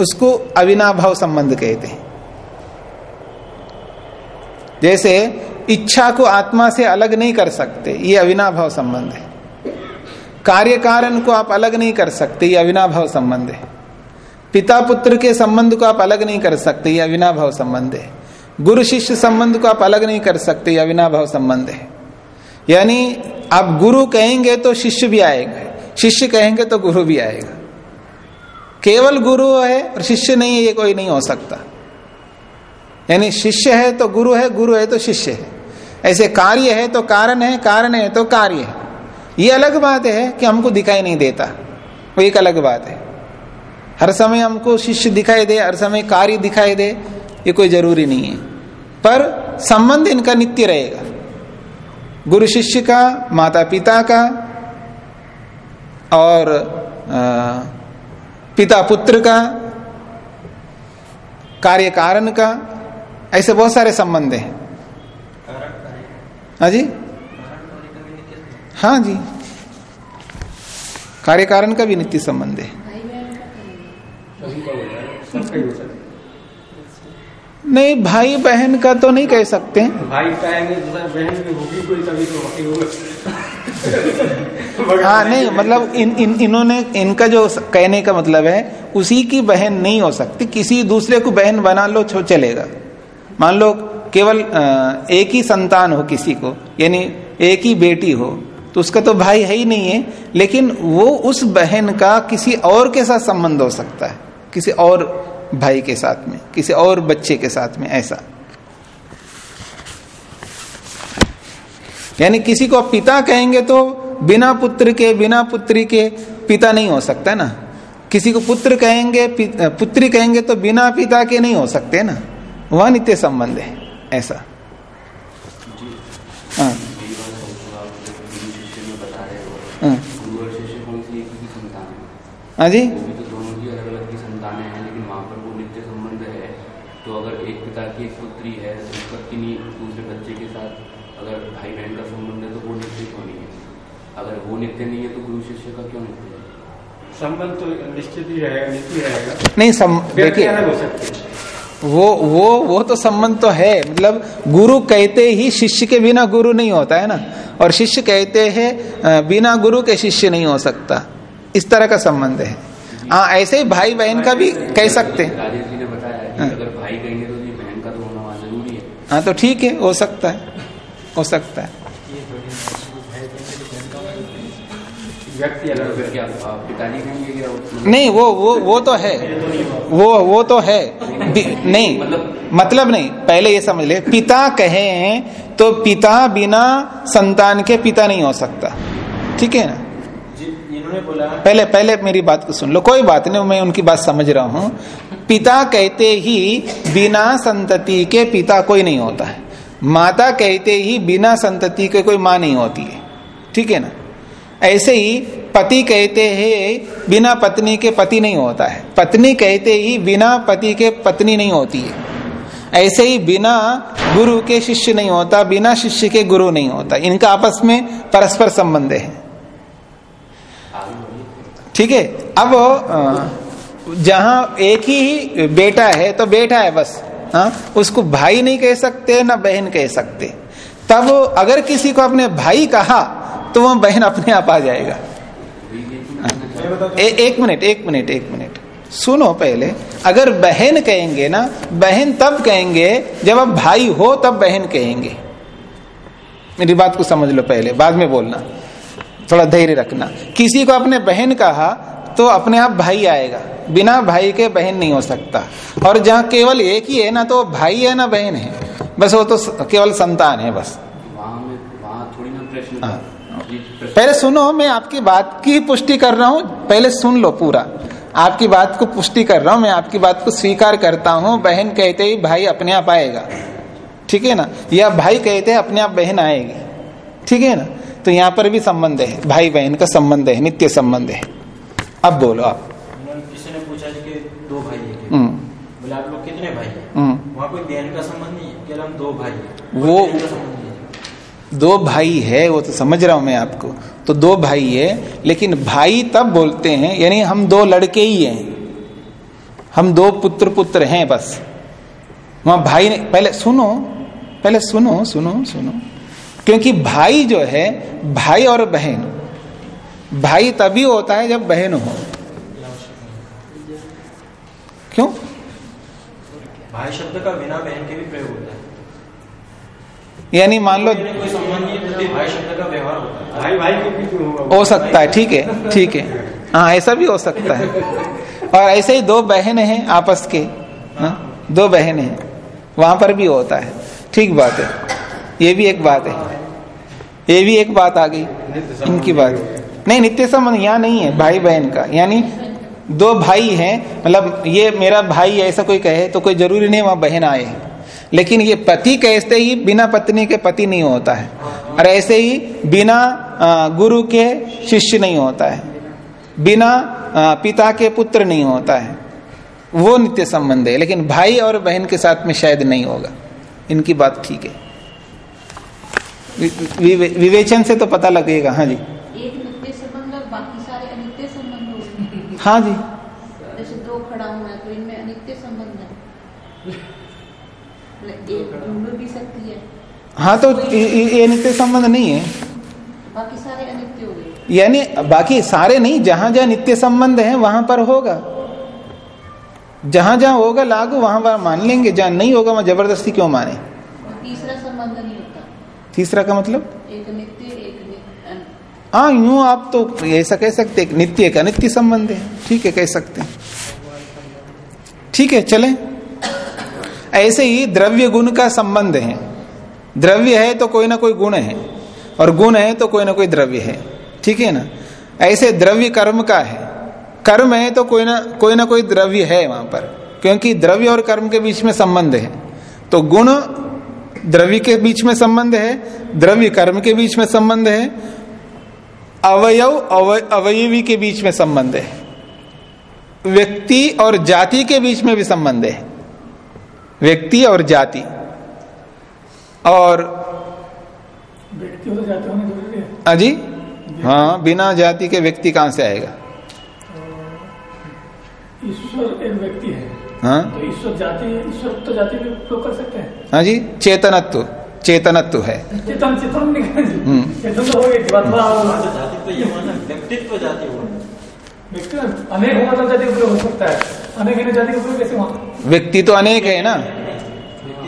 उसको अविनाभाव संबंध कहते हैं। जैसे इच्छा को आत्मा से अलग नहीं कर सकते ये अविनाभाव संबंध है। कार्य कारण को आप अलग नहीं कर सकते ये अविनाभाव संबंध है। पिता पुत्र के संबंध को आप अलग नहीं कर सकते ये अविनाभाव संबंध है। गुरु शिष्य संबंध को आप अलग नहीं कर सकते अविनाभाव संबंध है। यानी आप गुरु कहेंगे तो शिष्य भी आएगा, शिष्य कहेंगे तो गुरु भी आएगा। केवल गुरु है और शिष्य नहीं है, ये कोई नहीं हो सकता। यानी शिष्य है तो गुरु है गुरु है तो शिष्य है। ऐसे कार्य है तो कारण है कारण है तो कार्य है। ये अलग बात है कि हमको दिखाई नहीं देता, वो एक अलग बात है। हर समय हमको शिष्य दिखाई दे, हर समय कार्य दिखाई दे ये कोई ज़रूरी नहीं है। पर संबंध इनका नित्य रहेगा। गुरु शिष्य का माता पिता का, और पिता पुत्र का कार्य कारण का, ऐसे बहुत सारे संबंध हैं। हाँ जी? हाँ जी। कार्य कारण का भी नित्य संबंध है। नहीं भाई बहन का तो नहीं कह सकते। भाई बहन भी होगी कोई तभी तो हाँ नहीं मतलब इन, इन इन्होंने इनका जो कहने का मतलब है उसी की बहन नहीं हो सकती। किसी दूसरे को बहन बना लो छो चलेगा। मान लो केवल एक ही संतान हो किसी को यानी एक ही बेटी हो तो उसका तो भाई है ही नहीं है लेकिन वो उस बहन का किसी और के साथ संबंध हो सकता है। किसी और भाई के साथ में किसी और बच्चे के साथ में ऐसा। यानी किसी को पिता कहेंगे तो बिना पुत्र के बिना पुत्री के पिता नहीं हो सकता ना। किसी को पुत्र कहेंगे पुत्री कहेंगे तो बिना पिता के नहीं हो सकते ना। वह नित्य संबंध है ऐसा। हाँ। है? हाँ जी वो भी तो दोनों ही अलग अलग की संतानें हैं लेकिन वहाँ पर वो नित्य संबंध है तो अगर एक पिता की एक पुत्री है तो उसका किन्हीं दूसरे बच्चे के साथ अगर भाई बहन का संबंध है तो वो नित्य क्यों नहीं है अगर वो नित्य नहीं है तो गुरु शिष्य का क्यों नित्य संबंध तो निश्चित ही रहेगा नित्य रहेगा। नहीं सम देखिए सकते वो वो वो तो संबंध तो है मतलब गुरु कहते ही शिष्य के बिना गुरु नहीं होता है ना? और शिष्य कहते हैं बिना गुरु के शिष्य नहीं हो सकता। इस तरह का संबंध है। हाँ ऐसे ही भाई बहन का भी कह सकते हैं। राजेश जी ने बताया कि हाँ। अगर भाई कहेंगे तो बहन का तो होना ज़रूरी है। हाँ तो ठीक है हो सकता है हो सकता है। व्यक्ति अलग क्या पिताजी कहेंगे नहीं वो वो वो तो है। वो वो तो है। नहीं मतलब- मतलब नहीं पहले ये समझ ले पिता कहे हैं तो पिता बिना संतान के पिता नहीं हो सकता। ठीक है ना? बोला। पहले पहले मेरी बात को सुन लो कोई बात नहीं मैं उनकी बात समझ रहा हूँ। पिता कहते ही बिना संतति के पिता कोई नहीं होता है। माता कहते ही बिना संतति के कोई माँ नहीं होती है। ठीक है ना? ऐसे ही पति कहते हैं, बिना पत्नी के पति नहीं होता है। पत्नी कहते ही बिना पति के पत्नी नहीं होती है। ऐसे ही बिना गुरु के शिष्य नहीं होता, बिना शिष्य के गुरु नहीं होता। इनका आपस में परस्पर संबंध है। ठीक है? अब जहाँ एक ही बेटा है तो बेटा है बस। हाँ? उसको भाई नहीं कह सकते, ना बहन कह सकते। तब अगर किसी को अपने भाई कहा तो वह बहन अपने आप आ जाएगा। ए, एक मिनट एक मिनट एक मिनट। सुनो पहले। अगर बहन कहेंगे ना बहन तब कहेंगे जब आप भाई हो तब बहन कहेंगे। मेरी बात को समझ लो पहले बाद में बोलना। थोड़ा धैर्य रखना। किसी को अपने बहन कहा तो अपने आप भाई आएगा। बिना भाई के बहन नहीं हो सकता। और जहाँ केवल एक ही है ना तो भाई है ना बहन है। बस वो तो केवल संतान है बस। हाँ। पहले सुनो मैं आपकी बात की पुष्टि कर रहा हूँ। पहले सुन लो पूरा। आपकी बात को पुष्टि कर रहा हूँ। मैं आपकी बात को स्वीकार करता हूँ। बहन कहते ही भाई अपने आप आएगा। ठीक है ना? या भाई कहते हैं अपने आप बहन आएगी। ठीक है ना? तो यहाँ पर भी संबंध है। भाई बहन का संबंध है नित्य संबंध है। अब बोलो आप। किसी ने पूछा कि दो भाई है हम्म। बोले आप लोग कितने भाई हैं? हम्म। वहाँ कोई बहन का संबंध नहीं है केवल हम दो भाई हैं। वो- दो भाई है वो तो समझ रहा हूँ मैं आपको। तो दो भाई है लेकिन भाई तब बोलते हैं यानी हम दो लड़के ही हैं। हम दो पुत्र पुत्र हैं बस। वहाँ भाई ने पहले सुनो पहले सुनो सुनो सुनो। क्योंकि भाई जो है भाई और बहन भाई तभी होता है जब बहन हो। क्यों? भाई शब्द का बिना बहन के भी प्रयोग होता है। यानी मान लो कोई संबंध नहीं है तो भाई शब्द का व्यवहार होता है। भाई भाई के में होगा? हो सकता है ठीक है ठीक है। हाँ ऐसा भी हो सकता है। और ऐसे ही दो बहन हैं आपस के हाँ? दो बहन हैं वहाँ पर भी होता है। ठीक बात है। ये भी एक बात है। ये भी एक बात आ गई इनकी बात। नहीं, नित्य संबंध यहाँ नहीं है, भाई बहन का। यानी दो भाई हैं मतलब ये मेरा भाई ऐसा कोई कहे तो कोई ज़रूरी नहीं वहाँ बहन आए लेकिन ये पति कहते ही बिना पत्नी के पति नहीं होता है। और ऐसे ही बिना गुरु के शिष्य नहीं होता है। बिना पिता के पुत्र नहीं होता है। वो नित्य संबंध है, लेकिन भाई और बहन के साथ में शायद नहीं होगा। इनकी बात ठीक है। विवेचन से तो पता लगेगा। हाँ जी एक नित्य संबंध और बाकी सारे अनित्य संबंध होते हैं जी। जैसे दो खड़ा हुआ है तो इनमें अनित्य संबंध है। मतलब एक डूब भी सकती है। हाँ तो ये- संबंध नहीं है। बाकी सारे अनित्य हो गए। यानी बाकी सारे नहीं जहाँ जहाँ नित्य संबंध है वहाँ पर होगा। जहाँ जहाँ होगा लागू वहाँ वहाँ मान लेंगे। जहाँ नहीं होगा वहाँ ज़बरदस्ती क्यों माने? तीसरा संबंध नहीं होता। तीसरा का मतलब? एक नित्य हाँ यूँ आप तो ऐसा कह सकते हैं, नित्य का नित्य संबंध है। ठीक है कह सकते हैं। ठीक है चले। ऐसे ही द्रव्य गुण का संबंध है। द्रव्य है तो कोई ना कोई गुण है और गुण है तो कोई ना कोई द्रव्य है। ठीक है ना? ऐसे द्रव्य कर्म का है। कर्म है तो कोई ना कोई ना कोई द्रव्य है वहाँ पर क्योंकि द्रव्य और कर्म के बीच में संबंध है। तो गुण द्रव्य के बीच में संबंध है द्रव्य कर्म के बीच में संबंध है अवयव अवय- अवयवी के बीच में संबंध है। व्यक्ति और जाति के बीच में भी संबंध है। व्यक्ति और जाति। और व्यक्ति हो ज़रूरी है? अजी हाँ बिना जाति के व्यक्ति कहाँ से आएगा? ईश्वर एक व्यक्ति है। हाँ? तो ईश्वर जाति ईश्वर तो जाति भी उपयोग कर सकते हैं। हाँ जी? चेतनत्व। चेतनत्व है। चेतन हम्म। चेतन तो हो तो तो व्यक्ति अनेक हो उपयोग हो सकता है अनेक है जाति उपयोग कैसे वहाँ व्यक्ति तो अनेक है ना।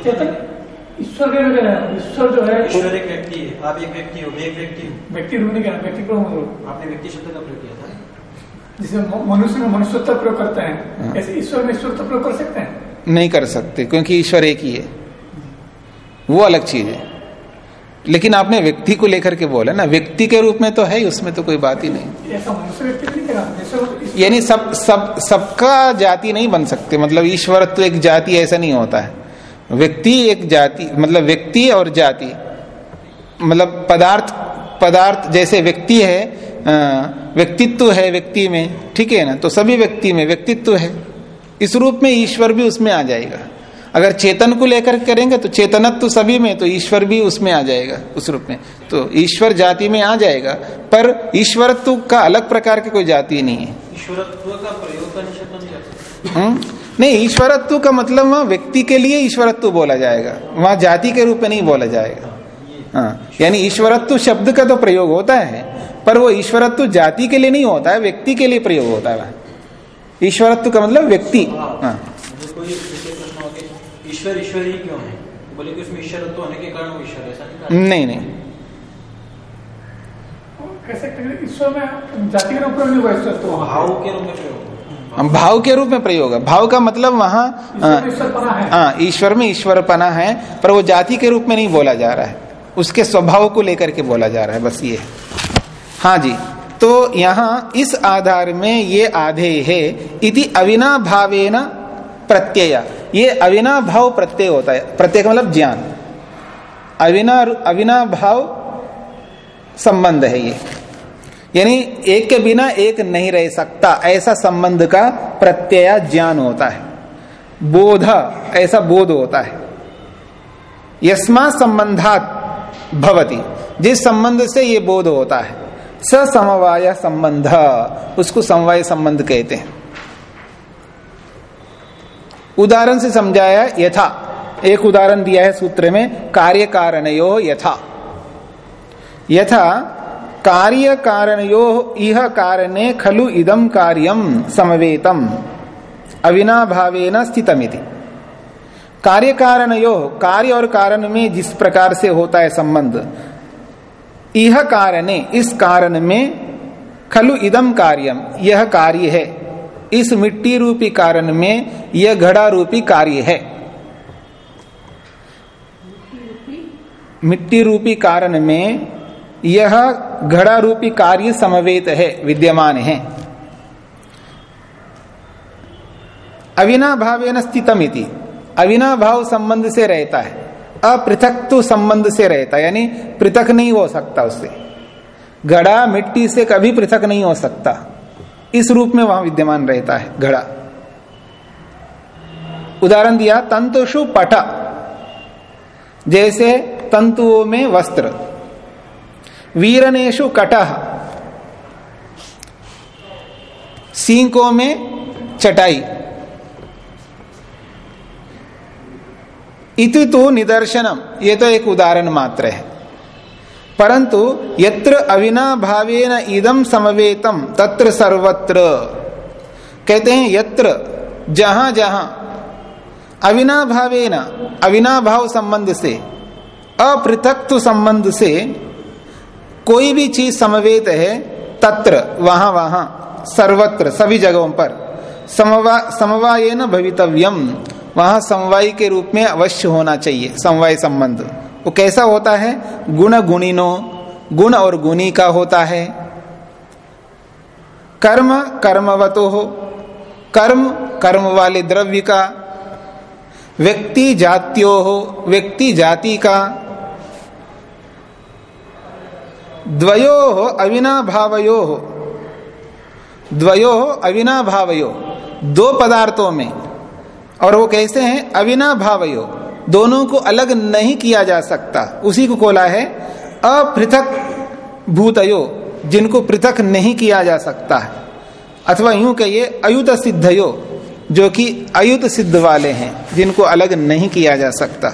चेतन ईश्वर के ईश्वर जो है ईश्वर एक व्यक्ति है? आप एक व्यक्ति हो। एक व्यक्ति हूँ व्यक्ति रूप नहीं कहना व्यक्ति को मतलब आपने व्यक्ति शब्द का प्रयोग किया था जिसे मनुष्य में मनुष्यत्व प्रयोग करते हैं। ऐसे ईश्वर में ईश्वर प्रयोग कर सकते हैं? नहीं कर सकते क्योंकि ईश्वर एक ही है। वो अलग चीज़ है। लेकिन आपने व्यक्ति को लेकर के बोला ना व्यक्ति के रूप में तो है ही उसमें तो कोई बात ही नहीं। यानी सब सब सबका जाति नहीं बन सकते मतलब ईश्वर तो एक जाति ऐसा नहीं होता है। व्यक्ति एक जाति मतलब व्यक्ति और जाति मतलब पदार्थ पदार्थ जैसे व्यक्ति है व्यक्तित्व है व्यक्ति में ठीक है ना? तो सभी व्यक्ति में व्यक्तित्व है। इस रूप में ईश्वर भी उसमें आ जाएगा। अगर चेतन को लेकर करेंगे तो चेतनत्व सभी में तो ईश्वर भी उसमें आ जाएगा उस रूप में। तो ईश्वर जाति में आ जाएगा पर ईश्वरत्व का अलग प्रकार की कोई जाति नहीं है। ईश्वरत्व का प्रयोग नहीं कर सकते हम्म? नहीं ईश्वरत्व का मतलब वहाँ व्यक्ति के लिए ईश्वरत्व बोला जाएगा वहाँ जाति के रूप में नहीं बोला जाएगा। हाँ यानी ईश्वरत्व शब्द का तो प्रयोग होता है पर वो ईश्वरत्व जाति के लिए नहीं होता है व्यक्ति के लिए प्रयोग होता है ईश्वरत्व का मतलब व्यक्ति। हाँ जो कोई जैसे प्रश्न हो कि ईश्वर ईश्वर ही क्यों है? बोले कि उसमें ईश्वरत्व होने के कारण वो ईश्वर है, ऐसा नहीं नहीं ईश्वर ईश्वर तो भाव के रूप में प्रयोग होगा। हम भाव के रूप में प्रयोग है भाव का मतलब वहाँ ईश्वर में ईश्वर पना है। हाँ ईश्वर में ईश्वरपना है पर वो जाति के रूप में नहीं बोला जा रहा है। उसके स्वभाव को लेकर के बोला जा रहा है बस ये हाँ। जी तो यहाँ इस आधार में ये आधे है इति अविना भावेन प्रत्यय। ये अविना भाव प्रत्यय होता है। प्रत्यय का मतलब ज्ञान। अविना अविना भाव संबंध है ये। यानी एक के बिना एक नहीं रह सकता। ऐसा संबंध का प्रत्यय ज्ञान होता है। बोध, ऐसा बोध होता है। यस्मा संबंधात भवती। जिस संबंध से ये बोध होता है स समवाय संबंध, उसको समवाय संबंध कहते हैं। उदाहरण से समझाया, यथा। एक उदाहरण दिया है सूत्र में कार्य कारणयो यथा। यथा कार्य कारणयो इह कारणे खलु इदम कार्यम समवेतम अविना भावेन स्थितमिति। कार्य कारणयो कार्य और कारण में जिस प्रकार से होता है संबंध यह कारणे, इस कारण में खलु इदम कार्यम यह कार्य है। इस मिट्टी रूपी कारण में यह घड़ा रूपी कार्य है। मिट्टी रूपी कारण में यह घड़ा रूपी कार्य समवेत है, विद्यमान है। अविना भावेन स्थितमिति। अविना भाव संबंध से रहता है। अपृथक तो संबंध से रहता है, यानी पृथक नहीं हो सकता उससे। घड़ा मिट्टी से कभी पृथक नहीं हो सकता। इस रूप में वहाँ विद्यमान रहता है, घड़ा। उदाहरण दिया, तंतुषु पट। जैसे तंतुओं में वस्त्र। वीरनेशु कटह सींकों में चटाई। इति तो निदर्शनम, ये तो एक उदाहरण मात्र है। परंतु यत्र अविना भावेन इदम समवेतम, तत्र सर्वत्र। कहते हैं यत्र, जहाँ जहाँ। अविना भावेन, अविना भाव संबंध से अपृथक्व संबंध से कोई भी चीज़ समवेत है, तत्र, वहाँ वहाँ, सर्वत्र, सभी जगहों पर। समवा समवाय न भवितव्यम, वहाँ समवाय के रूप में अवश्य होना चाहिए, समवाय संबंध। वो कैसा होता है? गुण गुणिनो गुण और गुणी का होता है। कर्म, कर्मवतो हो। कर्म कर्म वाले द्रव्य का। व्यक्ति जात्यो हो, व्यक्ति जाति का। द्वयो हो अविना भावयो हो। द्वयो हो अविना भावयो दो पदार्थों में। और वो कैसे हैं? अविना भावयो दोनों को अलग नहीं किया जा सकता। उसी को कोला है, अपृथक भूतयो, जिनको पृथक नहीं किया जा सकता। है अथवा यूँ कहिए, अयुत सिद्धयो, जो कि अयुत सिद्ध वाले हैं, जिनको अलग नहीं किया जा सकता।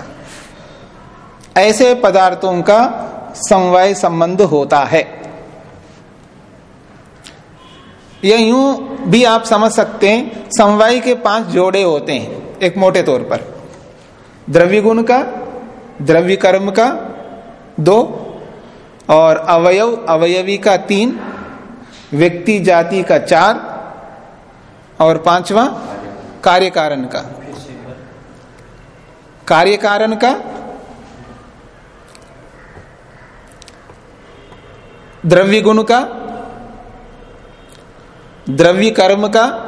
ऐसे पदार्थों का समवाय संबंध होता है। यह यूँ भी आप समझ सकते हैं, समवाय के पाँच जोड़े होते हैं, एक मोटे तौर पर। द्रव्य गुण का द्रव्य कर्म का, दो, और अवयव, अवयवी का तीन, व्यक्ति, जाति का चार, और पांचवा कार्य कारण का। कार्य कारण का द्रव्य गुण का द्रव्य कर्म का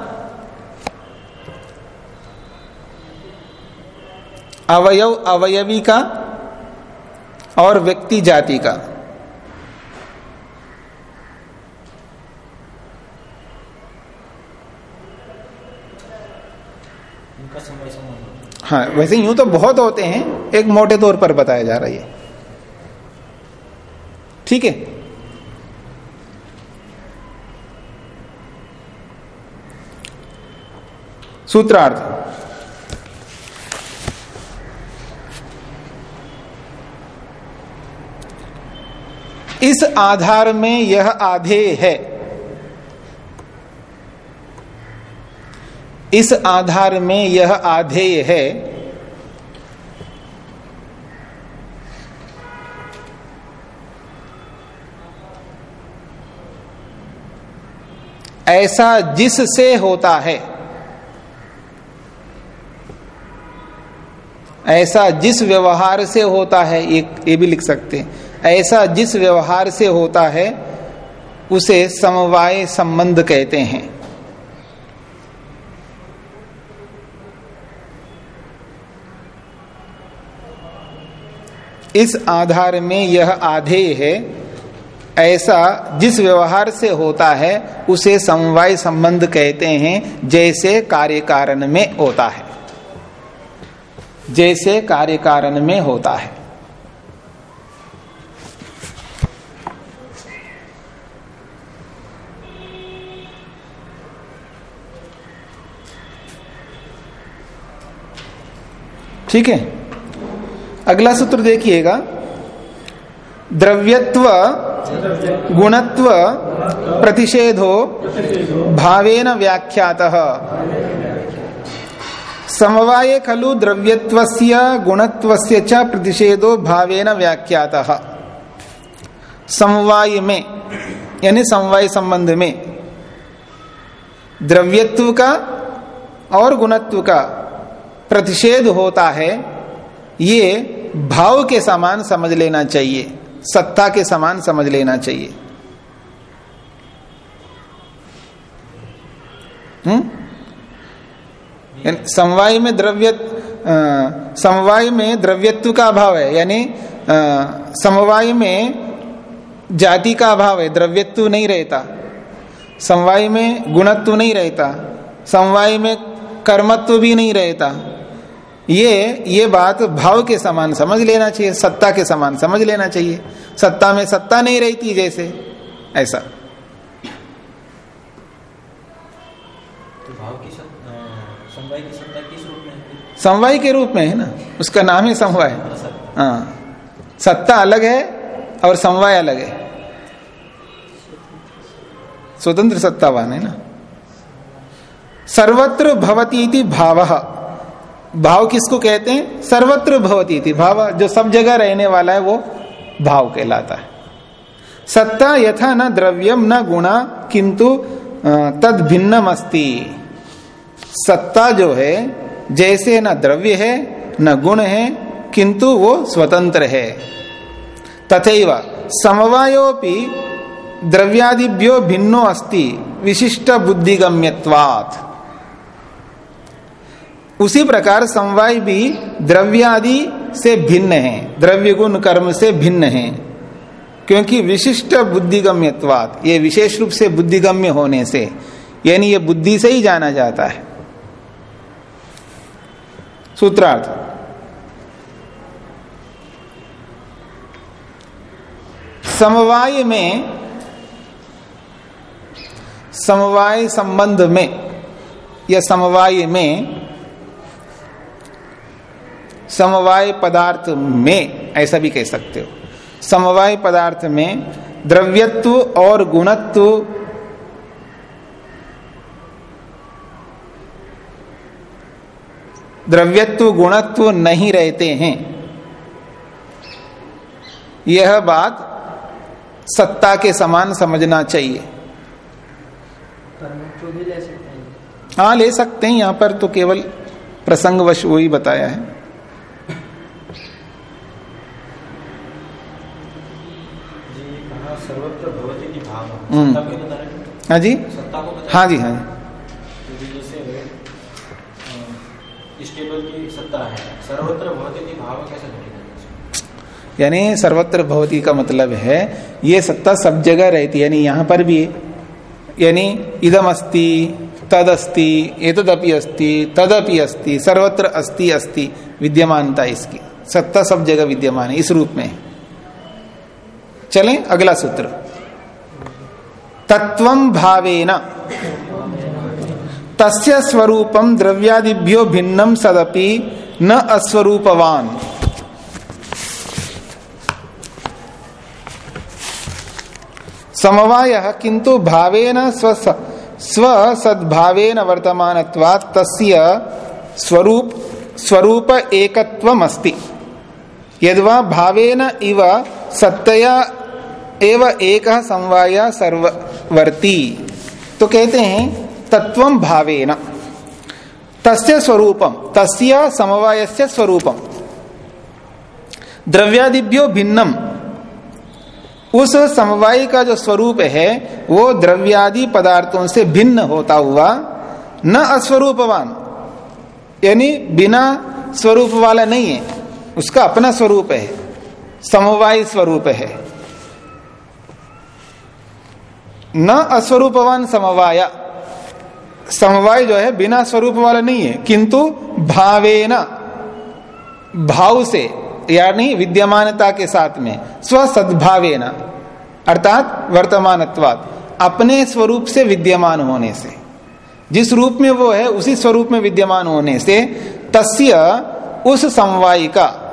अवयव अवयवी का और व्यक्ति जाति का। हाँ वैसे यूँ तो बहुत होते हैं एक मोटे तौर पर बताया जा रहा है ठीक है? सूत्रार्थ। इस आधार में यह आधेय है। इस आधार में यह आधेय है। ऐसा जिससे होता है। ऐसा जिस व्यवहार से होता है एक ये भी लिख सकते हैं। ऐसा जिस व्यवहार से होता है, उसे समवाय संबंध कहते हैं। इस आधार में यह आधेय है, ऐसा जिस व्यवहार से होता है, उसे समवाय संबंध कहते हैं, जैसे कार्य कारण में होता है। जैसे कार्य कारण में होता है। ठीक है? अगला सूत्र देखिएगा। द्रव्यत्व, गुणत्व, प्रतिषेधो, भावेन व्याख्यात। समवाये खलु द्रव्यत्वस्य, गुणत्वस्य च प्रतिषेधो, भावेन व्याख्यात। समवाय में, यानी समवाय संबंध में, द्रव्यत्व का और गुणत्व का प्रतिषेध होता है, ये भाव के समान समझ लेना चाहिए, सत्ता के समान समझ लेना चाहिए। हम्म? समवाय में द्रव्य समवाय में द्रव्यत्व का अभाव है, यानी समवाय में जाति का अभाव है, द्रव्यत्व नहीं रहता। समवाय में गुणत्व नहीं रहता, समवाय में कर्मत्व भी नहीं रहता। ये ये बात भाव के समान समझ लेना चाहिए सत्ता के समान समझ लेना चाहिए। सत्ता में सत्ता नहीं रहती जैसे ऐसा। तो समवाय की रूप में है? ना? उसका नाम ही समवाय। हाँ। सत्ता अलग है और समवाय अलग है। स्वतंत्र सत्तावान है ना? सर्वत्र भवती भाव। भाव किसको कहते हैं? सर्वत्र भवती थी। भाव जो सब जगह रहने वाला है, वो भाव कहलाता है। सत्ता यथा न द्रव्यम न गुणा, किंतु तद भिन्नम सत्ता जो है, जैसे न द्रव्य है, न गुण है, किंतु वो स्वतंत्र है। तथैव, समवायोपि द्रव्यादिभ्यो भिन्नो अस्ति, विशिष्ट बुद्धिगम्यत्वात्। उसी प्रकार समवाय भी द्रव्यादि से भिन्न है द्रव्य गुण कर्म से भिन्न है। क्योंकि विशिष्ट बुद्धिगम्यत्वात, ये विशेष रूप से बुद्धिगम्य होने से, यानी ये बुद्धि से ही जाना जाता है। सूत्रार्थ। समवाय में, समवाय संबंध में, या समवाय में समवाय पदार्थ में ऐसा भी कह सकते हो। समवाय पदार्थ में द्रव्यत्व और गुणत्व द्रव्यत्व गुणत्व नहीं रहते हैं। यह बात सत्ता के समान समझना चाहिए। हैं। हाँ ले सकते हैं यहाँ पर तो केवल प्रसंगवश वही बताया है जी कहा सर्वत्र भवती की भाव हम्म। सत्ता को बता रहे हैं? हाँ जी? सत्ता को हाँ जी हाँ? जी। है। सर्वत्र भौतिक भाव कैसे घटेगा यानी सर्वत्र भवती का मतलब है ये सत्ता सब जगह रहती है यानी यहाँ पर भी। यानी इदम अस्ति तद अस्ति एतदपि अस्ति तदपि अस्ति सर्वत्र अस्ति अस्ति विद्यमानता इसकी। सत्ता सब जगह विद्यमान है इस रूप में। चलें अगला सूत्र। तत्वम भावेन। तस्य स्वरूपम द्रव्यादिभ्यो भिन्नम सदपि न अस्वरूपवान। समवाय किंतु भावेन स्व स्व सद्भावेन वर्तमान तस्य स्वरूप स्वरूप एकत्वमस्ति। यद्वा भावेन इव सत्तया एव एक समवाय सर्ववर्ती तो कहते हैं तत्वम भावेन। तस्य स्वरूपम तस्य समवायस्य स्वरूपम द्रव्यादिभ्यो भिन्नम। उस समवाय का जो स्वरूप है, वो द्रव्यादि पदार्थों से भिन्न होता हुआ, न अस्वरूपवान। यानी बिना स्वरूप वाला नहीं है, उसका अपना स्वरूप है, समवाय स्वरूप है। न अस्वरूपवान समवाय। समवाय जो है, बिना स्वरूप वाला नहीं है, किंतु भावेन, भाव से, यानी विद्यमानता के साथ में स्व सद्भावेन अर्थात वर्तमानत्वात, अपने स्वरूप से विद्यमान होने से। जिस रूप में वो है, उसी स्वरूप में विद्यमान होने से, तस्य उस समवाय का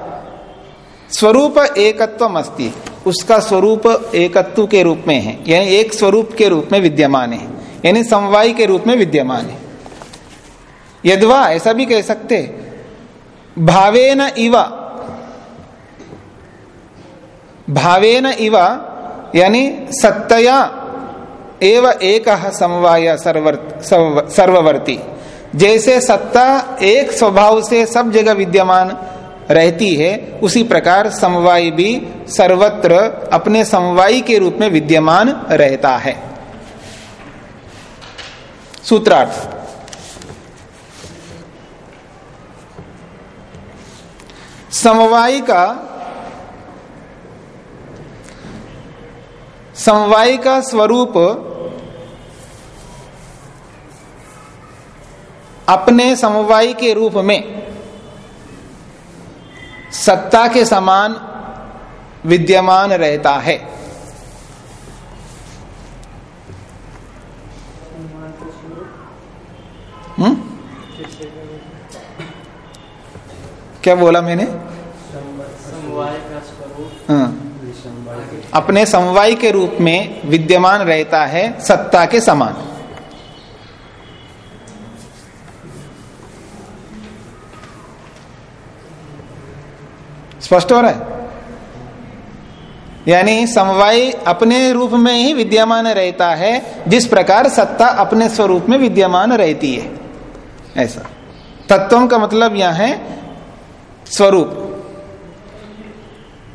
स्वरूप एकत्व अस्ति उसका स्वरूप एकत्व के रूप में है। यानी एक स्वरूप के रूप में विद्यमान है। यानी समवाय के रूप में विद्यमान है। यदवा, ऐसा भी कह सकते भावेन इवा। भावेन इव, यानी सत्तया एव एक समवाय सर्ववर्ती। जैसे सत्ता एक स्वभाव से सब जगह विद्यमान रहती है, उसी प्रकार समवाय भी सर्वत्र अपने समवाय के रूप में विद्यमान रहता है। सूत्रार्थ। समवाय का समवाय का स्वरूप अपने समवाय के रूप में सत्ता के समान विद्यमान रहता है हुँ? हम्म? क्या बोला मैंने हाँ अपने समवाय के रूप में विद्यमान रहता है सत्ता के समान स्पष्ट हो रहा है? यानी समवाय अपने रूप में ही विद्यमान रहता है, जिस प्रकार सत्ता अपने स्वरूप में विद्यमान रहती है। ऐसा। तत्वों का मतलब यहाँ है स्वरूप।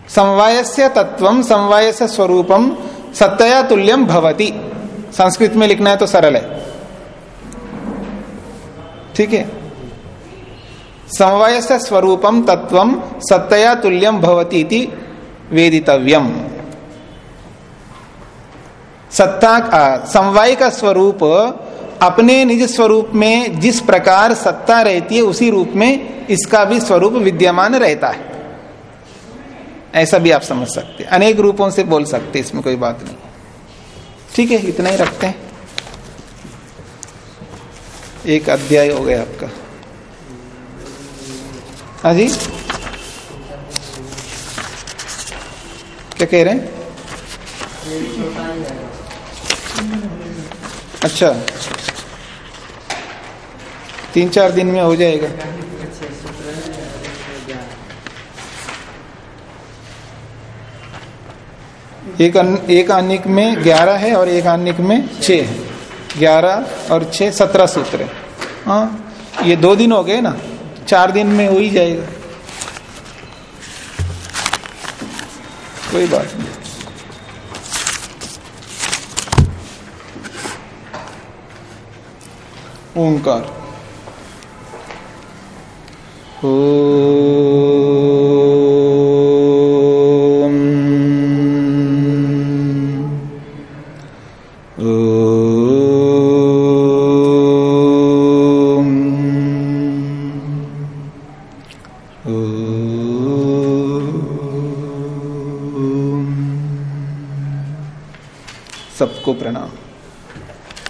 समवाय से तत्व समवाय से स्वरूपम सत्या तुल्यम भवती। संस्कृत में लिखना है तो सरल है। ठीक है? समवाय से स्वरूपम तत्व सत्या तुल्यम भवती वेदितव्यम। सत्ता समवाय का स्वरूप अपने निज स्वरूप में जिस प्रकार सत्ता रहती है, उसी रूप में इसका भी स्वरूप विद्यमान रहता है। ऐसा भी आप समझ सकते हैं। अनेक रूपों से बोल सकते इसमें कोई बात नहीं। ठीक है, इतना ही रखते हैं। एक अध्याय हो गया आपका। हाँ जी। क्या कह रहे हैं? अच्छा। तीन चार दिन में हो जाएगा। एक अन, एक आनिक में ग्यारह है और एक आनिक में छ है। ग्यारह और छ सत्रह सूत्र है। हाँ ये दो दिन हो गए ना? चार दिन में हो ही जाएगा। कोई बात नहीं। ओंकार। सबको